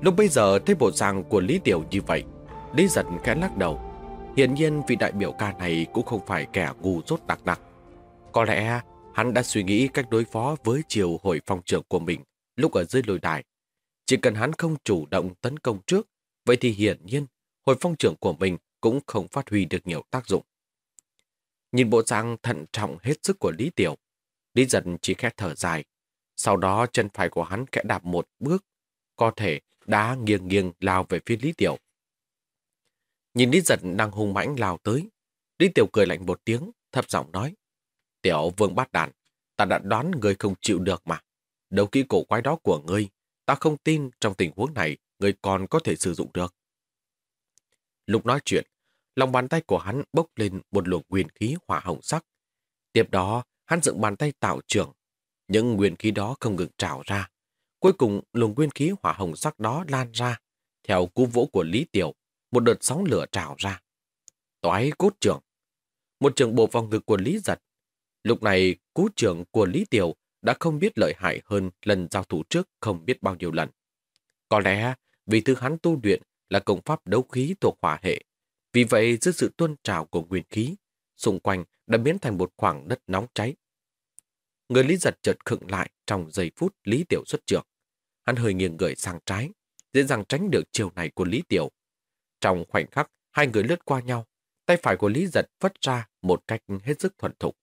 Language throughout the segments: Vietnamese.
Lúc bây giờ thấy bộ dạng của Lý Tiểu như vậy, Lý giật khẽ lắc đầu. Hiển nhiên vị đại biểu ca này cũng không phải kẻ ngu rốt đặc đặc. Có lẽ hắn đã suy nghĩ cách đối phó với triều hội phong trưởng của mình lúc ở dưới lôi đài. Chỉ cần hắn không chủ động tấn công trước, vậy thì hiển nhiên hội phong trưởng của mình cũng không phát huy được nhiều tác dụng. Nhìn bộ dạng thận trọng hết sức của Lý Tiểu, Lý giật chỉ khẽ thở dài. Sau đó chân phải của hắn kẽ đạp một bước, có thể đã nghiêng nghiêng lao về phía Lý Tiểu. Nhìn Lý Giật đang hung mãnh lao tới, Lý Tiểu cười lạnh một tiếng, thấp giọng nói. Tiểu vương bát đàn, ta đã đoán người không chịu được mà. Đầu kỹ cổ quái đó của ngươi, ta không tin trong tình huống này người còn có thể sử dụng được. Lúc nói chuyện, lòng bàn tay của hắn bốc lên một luồng nguyên khí hỏa hồng sắc. Tiếp đó, hắn dựng bàn tay tạo trưởng. Những nguyên khí đó không ngừng trào ra, Cuối cùng, luồng nguyên khí hỏa hồng sắc đó lan ra. Theo cú vỗ của Lý Tiểu, một đợt sóng lửa trào ra. Toái cốt trưởng. Một trường bộ vào ngực của Lý Giật. Lúc này, cú trưởng của Lý Tiểu đã không biết lợi hại hơn lần giao thủ trước không biết bao nhiêu lần. Có lẽ vì thứ hắn tu luyện là công pháp đấu khí thuộc hỏa hệ. Vì vậy, dưới sự tuôn trào của nguyên khí, xung quanh đã biến thành một khoảng đất nóng cháy. Người Lý Giật chợt khựng lại trong giây phút Lý Tiểu xuất trường. Hắn hơi nghiêng người sang trái, dễ dàng tránh được chiều này của Lý Tiểu. Trong khoảnh khắc, hai người lướt qua nhau, tay phải của Lý Giật phất ra một cách hết sức thuần thục.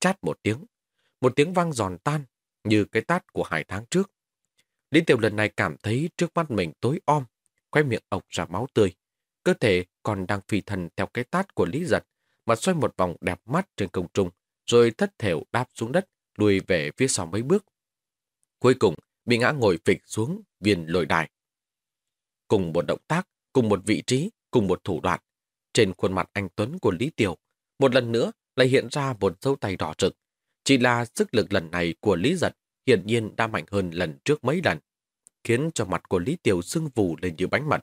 Chát một tiếng, một tiếng vang giòn tan như cái tát của hai tháng trước. Lý Tiểu lần này cảm thấy trước mắt mình tối om, khoe miệng ọc ra máu tươi. Cơ thể còn đang phi thần theo cái tát của Lý Giật mà xoay một vòng đẹp mắt trên công trung, rồi thất thểu đáp xuống đất, lùi về phía sau mấy bước. Cuối cùng, bị ngã ngồi phịch xuống viên lồi đài. Cùng một động tác, cùng một vị trí, cùng một thủ đoạn, trên khuôn mặt anh Tuấn của Lý Tiểu, một lần nữa lại hiện ra một dấu tay đỏ rực. Chỉ là sức lực lần này của Lý Giật hiển nhiên đã mạnh hơn lần trước mấy lần, khiến cho mặt của Lý Tiểu sưng vù lên như bánh mật.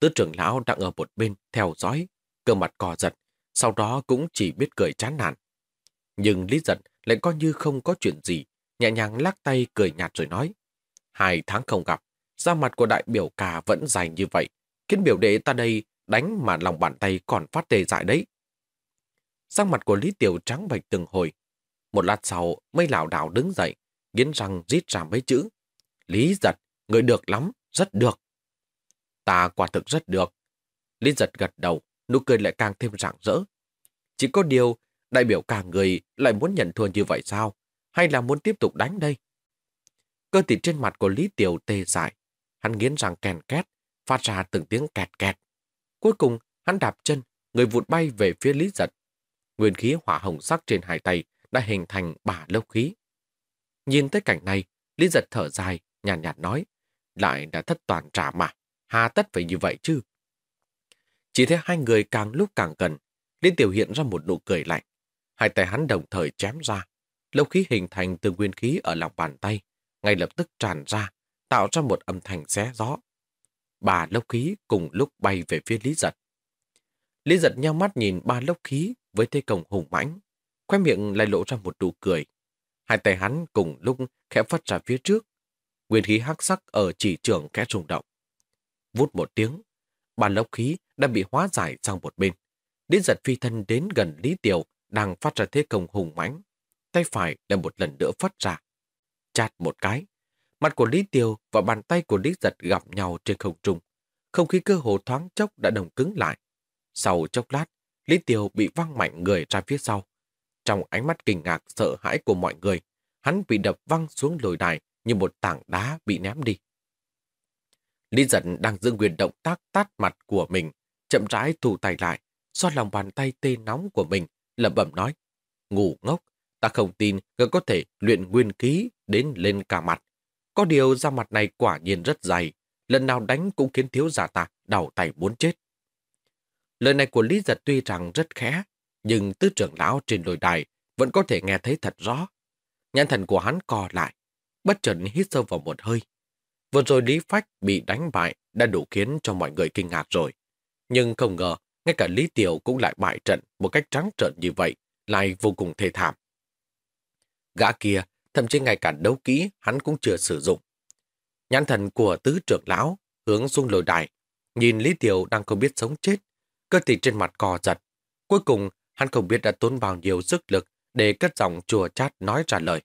Tứ trưởng lão đang ở một bên theo dõi, cơ mặt cò giật, sau đó cũng chỉ biết cười chán nản. Nhưng Lý Giật lại coi như không có chuyện gì, nhẹ nhàng lắc tay cười nhạt rồi nói. Hai tháng không gặp, da mặt của đại biểu cả vẫn dài như vậy, khiến biểu đệ ta đây đánh mà lòng bàn tay còn phát tê dại đấy. Sang mặt của Lý Tiểu trắng bạch từng hồi. Một lát sau, mây lảo đảo đứng dậy, nghiến răng rít ra mấy chữ. Lý giật, người được lắm, rất được. Ta quả thực rất được. Lý giật gật đầu, nụ cười lại càng thêm rạng rỡ. Chỉ có điều, đại biểu cả người lại muốn nhận thua như vậy sao? hay là muốn tiếp tục đánh đây? Cơ thịt trên mặt của Lý Tiểu tê dại. Hắn nghiến răng kèn két, phát ra từng tiếng kẹt kẹt. Cuối cùng, hắn đạp chân, người vụt bay về phía Lý Giật. Nguyên khí hỏa hồng sắc trên hai tay đã hình thành bả lốc khí. Nhìn tới cảnh này, Lý Giật thở dài, nhàn nhạt, nhạt nói, lại đã thất toàn trả mà, hà tất phải như vậy chứ. Chỉ thấy hai người càng lúc càng gần, Lý Tiểu hiện ra một nụ cười lạnh. Hai tay hắn đồng thời chém ra, lốc khí hình thành từ nguyên khí ở lòng bàn tay, ngay lập tức tràn ra, tạo ra một âm thanh xé gió. Ba lốc khí cùng lúc bay về phía Lý Giật. Lý Giật nhau mắt nhìn ba lốc khí với thế công hùng mãnh, khoe miệng lại lộ ra một nụ cười. Hai tay hắn cùng lúc khẽ phất ra phía trước. Nguyên khí hắc sắc ở chỉ trường kẽ rung động. Vút một tiếng, ba lốc khí đã bị hóa giải sang một bên. Lý giật phi thân đến gần Lý Tiểu đang phát ra thế công hùng mãnh tay phải lại một lần nữa phát ra. Chát một cái, mặt của Lý Tiêu và bàn tay của Lý Giật gặp nhau trên không trung. Không khí cơ hồ thoáng chốc đã đồng cứng lại. Sau chốc lát, Lý Tiêu bị văng mạnh người ra phía sau. Trong ánh mắt kinh ngạc sợ hãi của mọi người, hắn bị đập văng xuống lồi đài như một tảng đá bị ném đi. Lý giật đang giữ quyền động tác tát mặt của mình, chậm rãi thu tay lại, do lòng bàn tay tê nóng của mình, lẩm bẩm nói, ngủ ngốc, Ta không tin ngươi có thể luyện nguyên khí đến lên cả mặt. Có điều da mặt này quả nhiên rất dày, lần nào đánh cũng khiến thiếu giả ta đau tay muốn chết. Lời này của Lý Giật tuy rằng rất khẽ, nhưng tứ trưởng lão trên đồi đài vẫn có thể nghe thấy thật rõ. Nhãn thần của hắn co lại, bất chợt hít sâu vào một hơi. Vừa rồi Lý Phách bị đánh bại đã đủ khiến cho mọi người kinh ngạc rồi. Nhưng không ngờ, ngay cả Lý Tiểu cũng lại bại trận một cách trắng trợn như vậy, lại vô cùng thê thảm. Gã kia, thậm chí ngay cả đấu kỹ hắn cũng chưa sử dụng. Nhãn thần của tứ trưởng lão hướng xuống lồi đài, nhìn Lý Tiểu đang không biết sống chết, cơ thể trên mặt cò giật. Cuối cùng, hắn không biết đã tốn bao nhiêu sức lực để cất giọng chùa chát nói trả lời.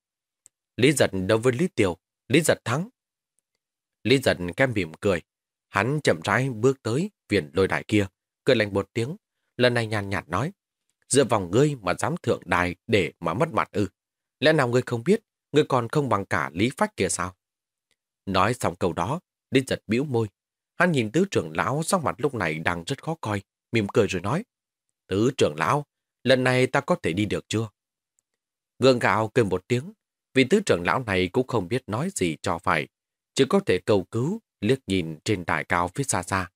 Lý giật đấu với Lý Tiểu, Lý giật thắng. Lý giật kem mỉm cười. Hắn chậm rãi bước tới viện lôi đài kia, cười lạnh một tiếng. Lần này nhàn nhạt nói, dựa vào ngươi mà dám thượng đài để mà mất mặt ư. Lẽ nào ngươi không biết, ngươi còn không bằng cả Lý Phách kia sao? Nói xong câu đó, đi giật bĩu môi. Hắn nhìn tứ trưởng lão sắc mặt lúc này đang rất khó coi, mỉm cười rồi nói. Tứ trưởng lão, lần này ta có thể đi được chưa? Gương gạo cười một tiếng, vì tứ trưởng lão này cũng không biết nói gì cho phải, chỉ có thể cầu cứu, liếc nhìn trên đài cao phía xa xa.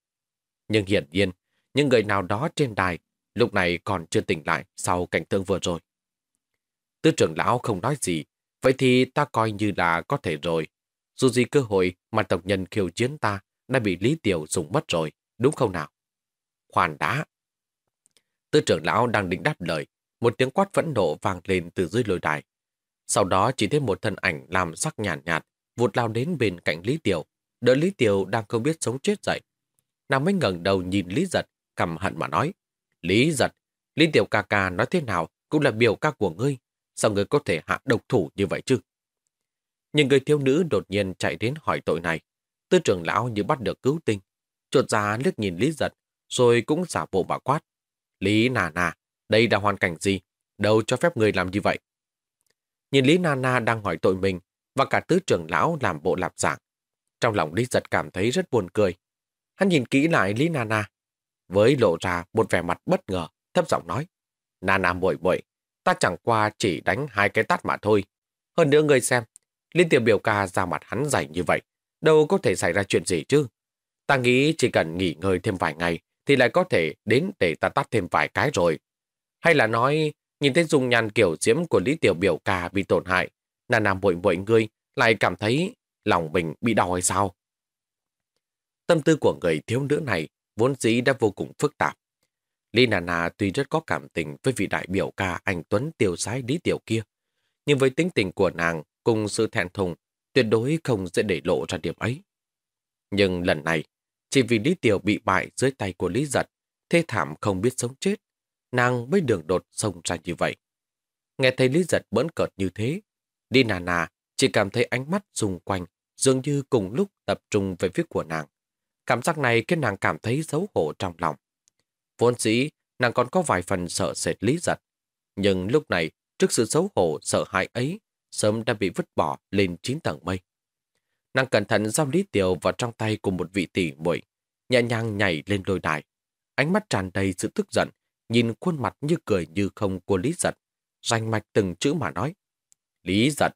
Nhưng hiển nhiên, những người nào đó trên đài lúc này còn chưa tỉnh lại sau cảnh tượng vừa rồi. Tứ trưởng lão không nói gì, vậy thì ta coi như là có thể rồi. Dù gì cơ hội mà tộc nhân khiêu chiến ta đã bị Lý Tiểu dùng mất rồi, đúng không nào? Khoan đã. Tư trưởng lão đang định đáp lời, một tiếng quát phẫn nộ vang lên từ dưới lôi đài. Sau đó chỉ thấy một thân ảnh làm sắc nhàn nhạt, nhạt, vụt lao đến bên cạnh Lý Tiểu, đỡ Lý Tiểu đang không biết sống chết dậy. Nàng mới ngẩng đầu nhìn Lý Giật, cầm hận mà nói. Lý Giật, Lý Tiểu ca ca nói thế nào cũng là biểu ca của ngươi, sao ngươi có thể hạ độc thủ như vậy chứ? Những người thiếu nữ đột nhiên chạy đến hỏi tội này. Tư trưởng lão như bắt được cứu tinh. Chuột ra liếc nhìn Lý Giật, rồi cũng giả bộ bà quát. Lý nà nà, đây là hoàn cảnh gì? Đâu cho phép người làm như vậy? Nhìn Lý Nana đang hỏi tội mình và cả tứ trưởng lão làm bộ lạp giảng. Trong lòng Lý Giật cảm thấy rất buồn cười. Hắn nhìn kỹ lại Lý Nana, với lộ ra một vẻ mặt bất ngờ, thấp giọng nói. nà nà muội muội, ta chẳng qua chỉ đánh hai cái tát mà thôi. Hơn nữa người xem, Liên tiểu biểu ca ra mặt hắn dày như vậy, đâu có thể xảy ra chuyện gì chứ. Ta nghĩ chỉ cần nghỉ ngơi thêm vài ngày thì lại có thể đến để ta tắt thêm vài cái rồi. Hay là nói, nhìn thấy dung nhan kiểu diễm của Lý Tiểu biểu ca bị tổn hại, nà nà bội bội ngươi lại cảm thấy lòng mình bị đau hay sao? Tâm tư của người thiếu nữ này vốn dĩ đã vô cùng phức tạp. Lý Nà Nà tuy rất có cảm tình với vị đại biểu ca anh Tuấn tiêu sái Lý Tiểu kia, nhưng với tính tình của nàng cùng sự thẹn thùng, tuyệt đối không dễ để lộ ra điểm ấy. Nhưng lần này, chỉ vì Lý Tiểu bị bại dưới tay của Lý Giật, thê thảm không biết sống chết, nàng mới đường đột xông ra như vậy. Nghe thấy Lý Giật bỡn cợt như thế, Lý nà nà chỉ cảm thấy ánh mắt xung quanh dường như cùng lúc tập trung về phía của nàng. Cảm giác này khiến nàng cảm thấy xấu hổ trong lòng. Vốn dĩ, nàng còn có vài phần sợ sệt Lý Giật. Nhưng lúc này, trước sự xấu hổ, sợ hãi ấy, sớm đã bị vứt bỏ lên chín tầng mây. Nàng cẩn thận giao Lý Tiểu vào trong tay của một vị tỷ muội nhẹ nhàng nhảy lên đôi đài. Ánh mắt tràn đầy sự tức giận, nhìn khuôn mặt như cười như không của Lý Giật, rành mạch từng chữ mà nói. Lý Giật,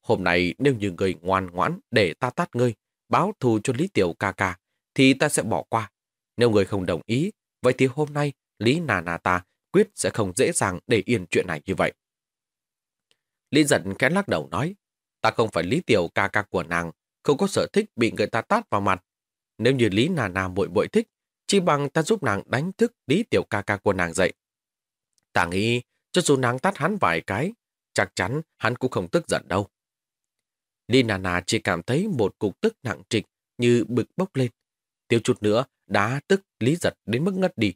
hôm nay nếu như người ngoan ngoãn để ta tát ngươi, báo thù cho Lý Tiểu ca ca, thì ta sẽ bỏ qua. Nếu người không đồng ý, vậy thì hôm nay Lý Nà Nà ta quyết sẽ không dễ dàng để yên chuyện này như vậy. Lý giận kén lắc đầu nói, ta không phải Lý Tiểu ca ca của nàng, không có sở thích bị người ta tát vào mặt. Nếu như Lý Nà Nà bội bội thích, chỉ bằng ta giúp nàng đánh thức Lý Tiểu ca ca của nàng dậy. Ta nghĩ, cho dù nàng tát hắn vài cái, chắc chắn hắn cũng không tức giận đâu. Lý Nà Nà chỉ cảm thấy một cục tức nặng trịch như bực bốc lên. Tiêu chút nữa đã tức Lý giật đến mức ngất đi.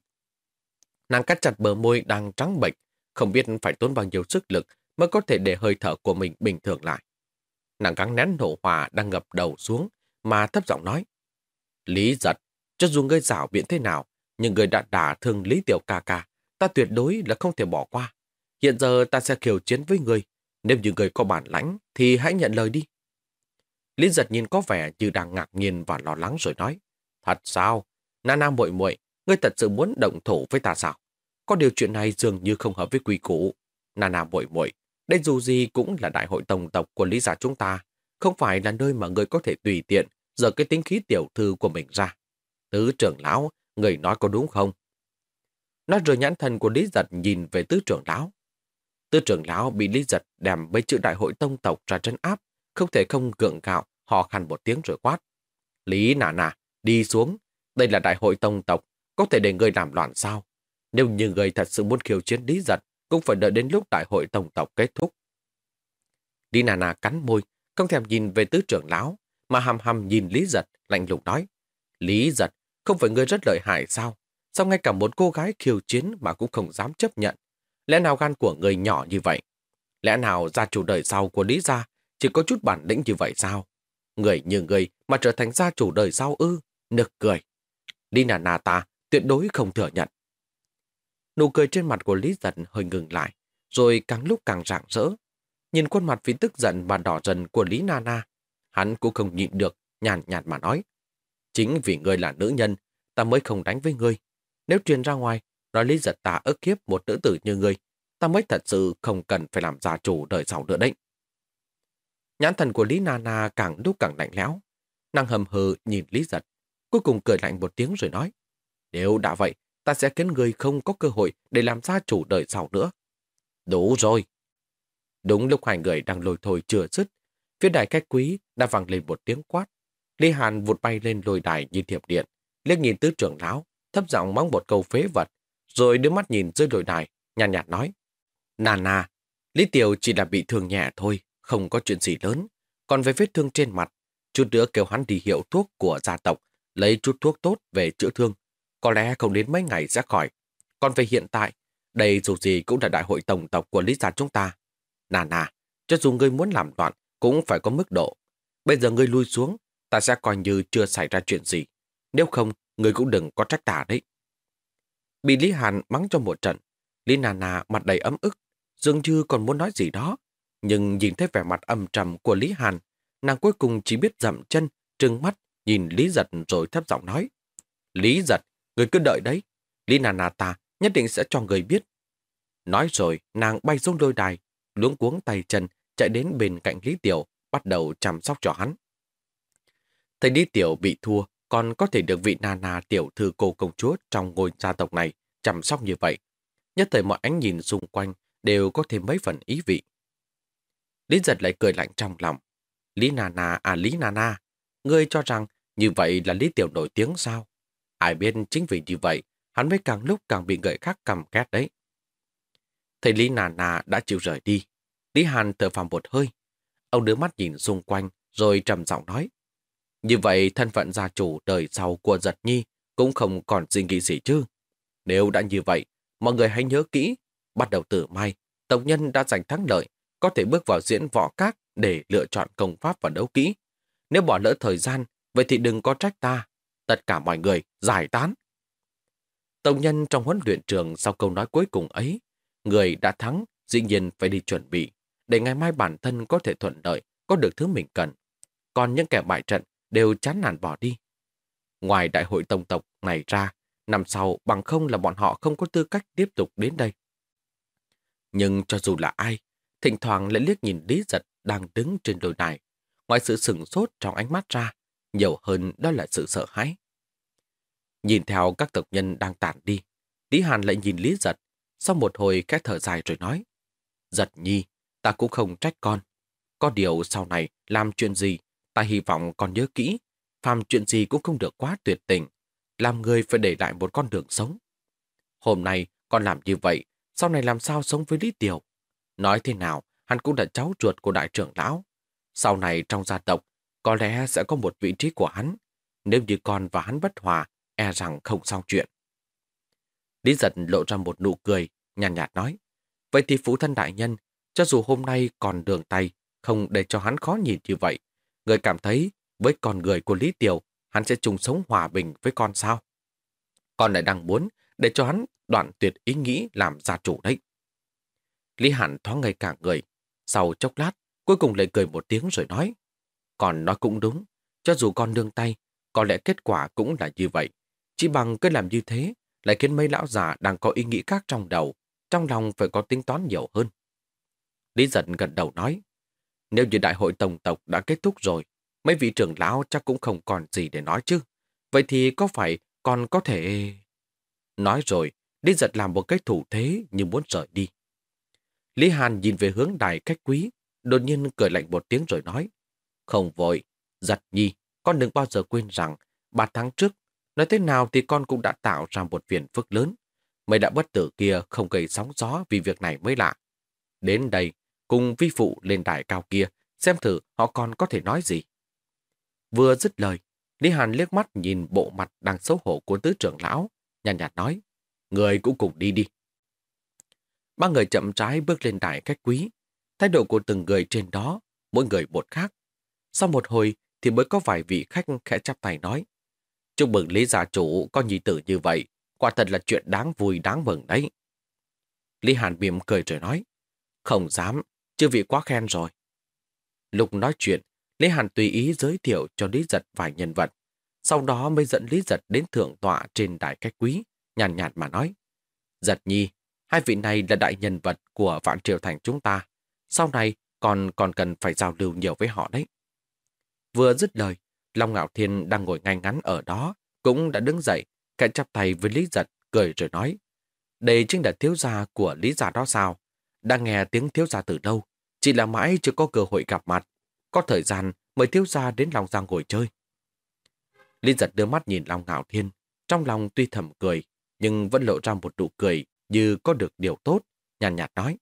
Nàng cắt chặt bờ môi đang trắng bệnh, không biết phải tốn bao nhiêu sức lực mới có thể để hơi thở của mình bình thường lại. Nàng gắng nén nổ hòa đang ngập đầu xuống mà thấp giọng nói. Lý giật, cho dù ngươi rảo biện thế nào, nhưng người đã đả thương Lý Tiểu ca ca, ta tuyệt đối là không thể bỏ qua. Hiện giờ ta sẽ khiêu chiến với ngươi. Nếu như ngươi có bản lãnh, thì hãy nhận lời đi. Lý giật nhìn có vẻ như đang ngạc nhiên và lo lắng rồi nói. Thật sao? Nana muội muội, ngươi thật sự muốn động thủ với ta sao? Có điều chuyện này dường như không hợp với quy củ. Nana muội muội, Đây dù gì cũng là đại hội tổng tộc của lý giả chúng ta, không phải là nơi mà người có thể tùy tiện giờ cái tính khí tiểu thư của mình ra. Tứ trưởng lão, người nói có đúng không? Nói rồi nhãn thần của Lý Giật nhìn về tứ trưởng lão. Tứ trưởng lão bị Lý Giật đem mấy chữ đại hội tông tộc ra chân áp, không thể không gượng gạo, họ khăn một tiếng rồi quát. Lý nà nà, đi xuống, đây là đại hội tông tộc, có thể để người làm loạn sao? Nếu như người thật sự muốn khiêu chiến Lý Giật, cũng phải đợi đến lúc đại hội tổng tộc kết thúc. Lý nà nà cắn môi, không thèm nhìn về tứ trưởng lão, mà hầm hầm nhìn Lý Giật, lạnh lùng nói. Lý Giật, không phải người rất lợi hại sao? Sao ngay cả một cô gái khiêu chiến mà cũng không dám chấp nhận? Lẽ nào gan của người nhỏ như vậy? Lẽ nào gia chủ đời sau của Lý Gia chỉ có chút bản lĩnh như vậy sao? Người như người mà trở thành gia chủ đời sau ư? Nực cười. Lý nà nà ta tuyệt đối không thừa nhận. Nụ cười trên mặt của Lý Giật hơi ngừng lại, rồi càng lúc càng rạng rỡ. Nhìn khuôn mặt vì tức giận và đỏ dần của Lý Nana, hắn cũng không nhịn được, nhàn nhạt mà nói. Chính vì ngươi là nữ nhân, ta mới không đánh với ngươi. Nếu truyền ra ngoài, nói lý giật ta ức hiếp một nữ tử như ngươi, ta mới thật sự không cần phải làm gia chủ đời sau nữa đấy. Nhãn thần của Lý Nana càng lúc càng lạnh lẽo. Nàng hầm hừ nhìn Lý giật, cuối cùng cười lạnh một tiếng rồi nói. Nếu đã vậy, ta sẽ khiến người không có cơ hội để làm gia chủ đời sau nữa. Đủ rồi. Đúng lúc hai người đang lôi thôi chưa dứt, phía đài khách quý đã vang lên một tiếng quát. Lý Hàn vụt bay lên lôi đài như thiệp điện, liếc nhìn tứ trưởng lão, thấp giọng mắng một câu phế vật, rồi đưa mắt nhìn dưới lôi đài, nhàn nhạt, nhạt nói. Nà nà, Lý Tiểu chỉ là bị thương nhẹ thôi, không có chuyện gì lớn. Còn về vết thương trên mặt, chút nữa kêu hắn đi hiệu thuốc của gia tộc, lấy chút thuốc tốt về chữa thương. Có lẽ không đến mấy ngày sẽ khỏi. Còn về hiện tại, đây dù gì cũng là đại hội tổng tộc của Lý gia chúng ta. Nà nà, cho dù ngươi muốn làm loạn, cũng phải có mức độ. Bây giờ ngươi lui xuống, ta sẽ coi như chưa xảy ra chuyện gì. Nếu không, ngươi cũng đừng có trách ta đấy. Bị Lý Hàn mắng cho một trận, Lý Nana mặt đầy ấm ức, dường như còn muốn nói gì đó. Nhưng nhìn thấy vẻ mặt âm trầm của Lý Hàn, nàng cuối cùng chỉ biết dậm chân, trừng mắt, nhìn Lý Giật rồi thấp giọng nói. Lý Giật, người cứ đợi đấy. Lý Nà ta nhất định sẽ cho người biết. Nói rồi, nàng bay xuống đôi đài, luống cuống tay chân, chạy đến bên cạnh Lý Tiểu, bắt đầu chăm sóc cho hắn. Thấy Lý Tiểu bị thua, còn có thể được vị Nà Nà tiểu thư cô công chúa trong ngôi gia tộc này chăm sóc như vậy. Nhất thời mọi ánh nhìn xung quanh đều có thêm mấy phần ý vị. Lý giật lại cười lạnh trong lòng. Lý Nà Nà à Lý Nà Nà, ngươi cho rằng như vậy là Lý Tiểu nổi tiếng sao? Ai biết chính vì như vậy, hắn mới càng lúc càng bị người khác cầm két đấy. Thầy Lý nà nà đã chịu rời đi. Lý Hàn thở phào một hơi. Ông đưa mắt nhìn xung quanh, rồi trầm giọng nói. Như vậy thân phận gia chủ đời sau của giật nhi cũng không còn suy nghĩ gì chứ. Nếu đã như vậy, mọi người hãy nhớ kỹ, bắt đầu từ mai, tộc nhân đã giành thắng lợi, có thể bước vào diễn võ các để lựa chọn công pháp và đấu kỹ. Nếu bỏ lỡ thời gian, vậy thì đừng có trách ta. Tất cả mọi người giải tán. Tổng nhân trong huấn luyện trường sau câu nói cuối cùng ấy, người đã thắng dĩ nhiên phải đi chuẩn bị, để ngày mai bản thân có thể thuận lợi, có được thứ mình cần. Còn những kẻ bại trận đều chán nản bỏ đi. Ngoài đại hội tổng tộc này ra, năm sau bằng không là bọn họ không có tư cách tiếp tục đến đây. Nhưng cho dù là ai, thỉnh thoảng lại liếc nhìn Lý Giật đang đứng trên đồi này Ngoài sự sửng sốt trong ánh mắt ra, nhiều hơn đó là sự sợ hãi. Nhìn theo các tộc nhân đang tản đi, Lý Hàn lại nhìn Lý Giật, sau một hồi cái thở dài rồi nói, Giật nhi, ta cũng không trách con. Có điều sau này làm chuyện gì Ta hy vọng con nhớ kỹ, phàm chuyện gì cũng không được quá tuyệt tình, làm người phải để lại một con đường sống. Hôm nay con làm như vậy, sau này làm sao sống với Lý Tiểu? Nói thế nào, hắn cũng là cháu ruột của đại trưởng lão. Sau này trong gia tộc, có lẽ sẽ có một vị trí của hắn. Nếu như con và hắn bất hòa, e rằng không xong chuyện. Lý giật lộ ra một nụ cười, nhàn nhạt, nhạt nói. Vậy thì phụ thân đại nhân, cho dù hôm nay còn đường tay, không để cho hắn khó nhìn như vậy, Người cảm thấy với con người của Lý Tiểu, hắn sẽ chung sống hòa bình với con sao? Con lại đang muốn để cho hắn đoạn tuyệt ý nghĩ làm gia chủ đấy. Lý Hàn thoáng ngây cả người. Sau chốc lát, cuối cùng lại cười một tiếng rồi nói. Còn nói cũng đúng, cho dù con nương tay, có lẽ kết quả cũng là như vậy. Chỉ bằng cứ làm như thế, lại khiến mấy lão già đang có ý nghĩ khác trong đầu, trong lòng phải có tính toán nhiều hơn. Lý giận gật đầu nói, nếu như đại hội tổng tộc đã kết thúc rồi, mấy vị trưởng lão chắc cũng không còn gì để nói chứ. Vậy thì có phải còn có thể... Nói rồi, Lý giật làm một cái thủ thế như muốn rời đi. Lý Hàn nhìn về hướng đài cách quý, đột nhiên cười lạnh một tiếng rồi nói. Không vội, giật nhi, con đừng bao giờ quên rằng, ba tháng trước, nói thế nào thì con cũng đã tạo ra một phiền phức lớn. Mày đã bất tử kia không gây sóng gió vì việc này mới lạ. Đến đây, cùng vi phụ lên đài cao kia, xem thử họ còn có thể nói gì. Vừa dứt lời, Lý Hàn liếc mắt nhìn bộ mặt đang xấu hổ của tứ trưởng lão, nhàn nhạt, nhạt nói, người cũng cùng đi đi. Ba người chậm trái bước lên đài cách quý, thái độ của từng người trên đó, mỗi người một khác. Sau một hồi thì mới có vài vị khách khẽ chắp tay nói, chúc mừng Lý gia chủ có nhi tử như vậy, quả thật là chuyện đáng vui đáng mừng đấy. Lý Hàn mỉm cười rồi nói, không dám, chưa vị quá khen rồi. Lúc nói chuyện, Lý Hàn tùy ý giới thiệu cho Lý Giật vài nhân vật. Sau đó mới dẫn Lý Giật đến thượng tọa trên đại cách quý, nhàn nhạt, nhạt mà nói. Giật nhi, hai vị này là đại nhân vật của Vạn Triều Thành chúng ta. Sau này còn còn cần phải giao lưu nhiều với họ đấy. Vừa dứt lời, Long Ngạo Thiên đang ngồi ngay ngắn ở đó, cũng đã đứng dậy, cạnh chắp tay với Lý Giật, cười rồi nói. Đây chính là thiếu gia của Lý Gia đó sao? Đang nghe tiếng thiếu gia từ đâu, chỉ là mãi chưa có cơ hội gặp mặt. Có thời gian mời thiếu gia đến Long Giang ngồi chơi. Lý giật đưa mắt nhìn Long Ngạo Thiên, trong lòng tuy thầm cười, nhưng vẫn lộ ra một nụ cười như có được điều tốt, nhàn nhạt, nhạt nói.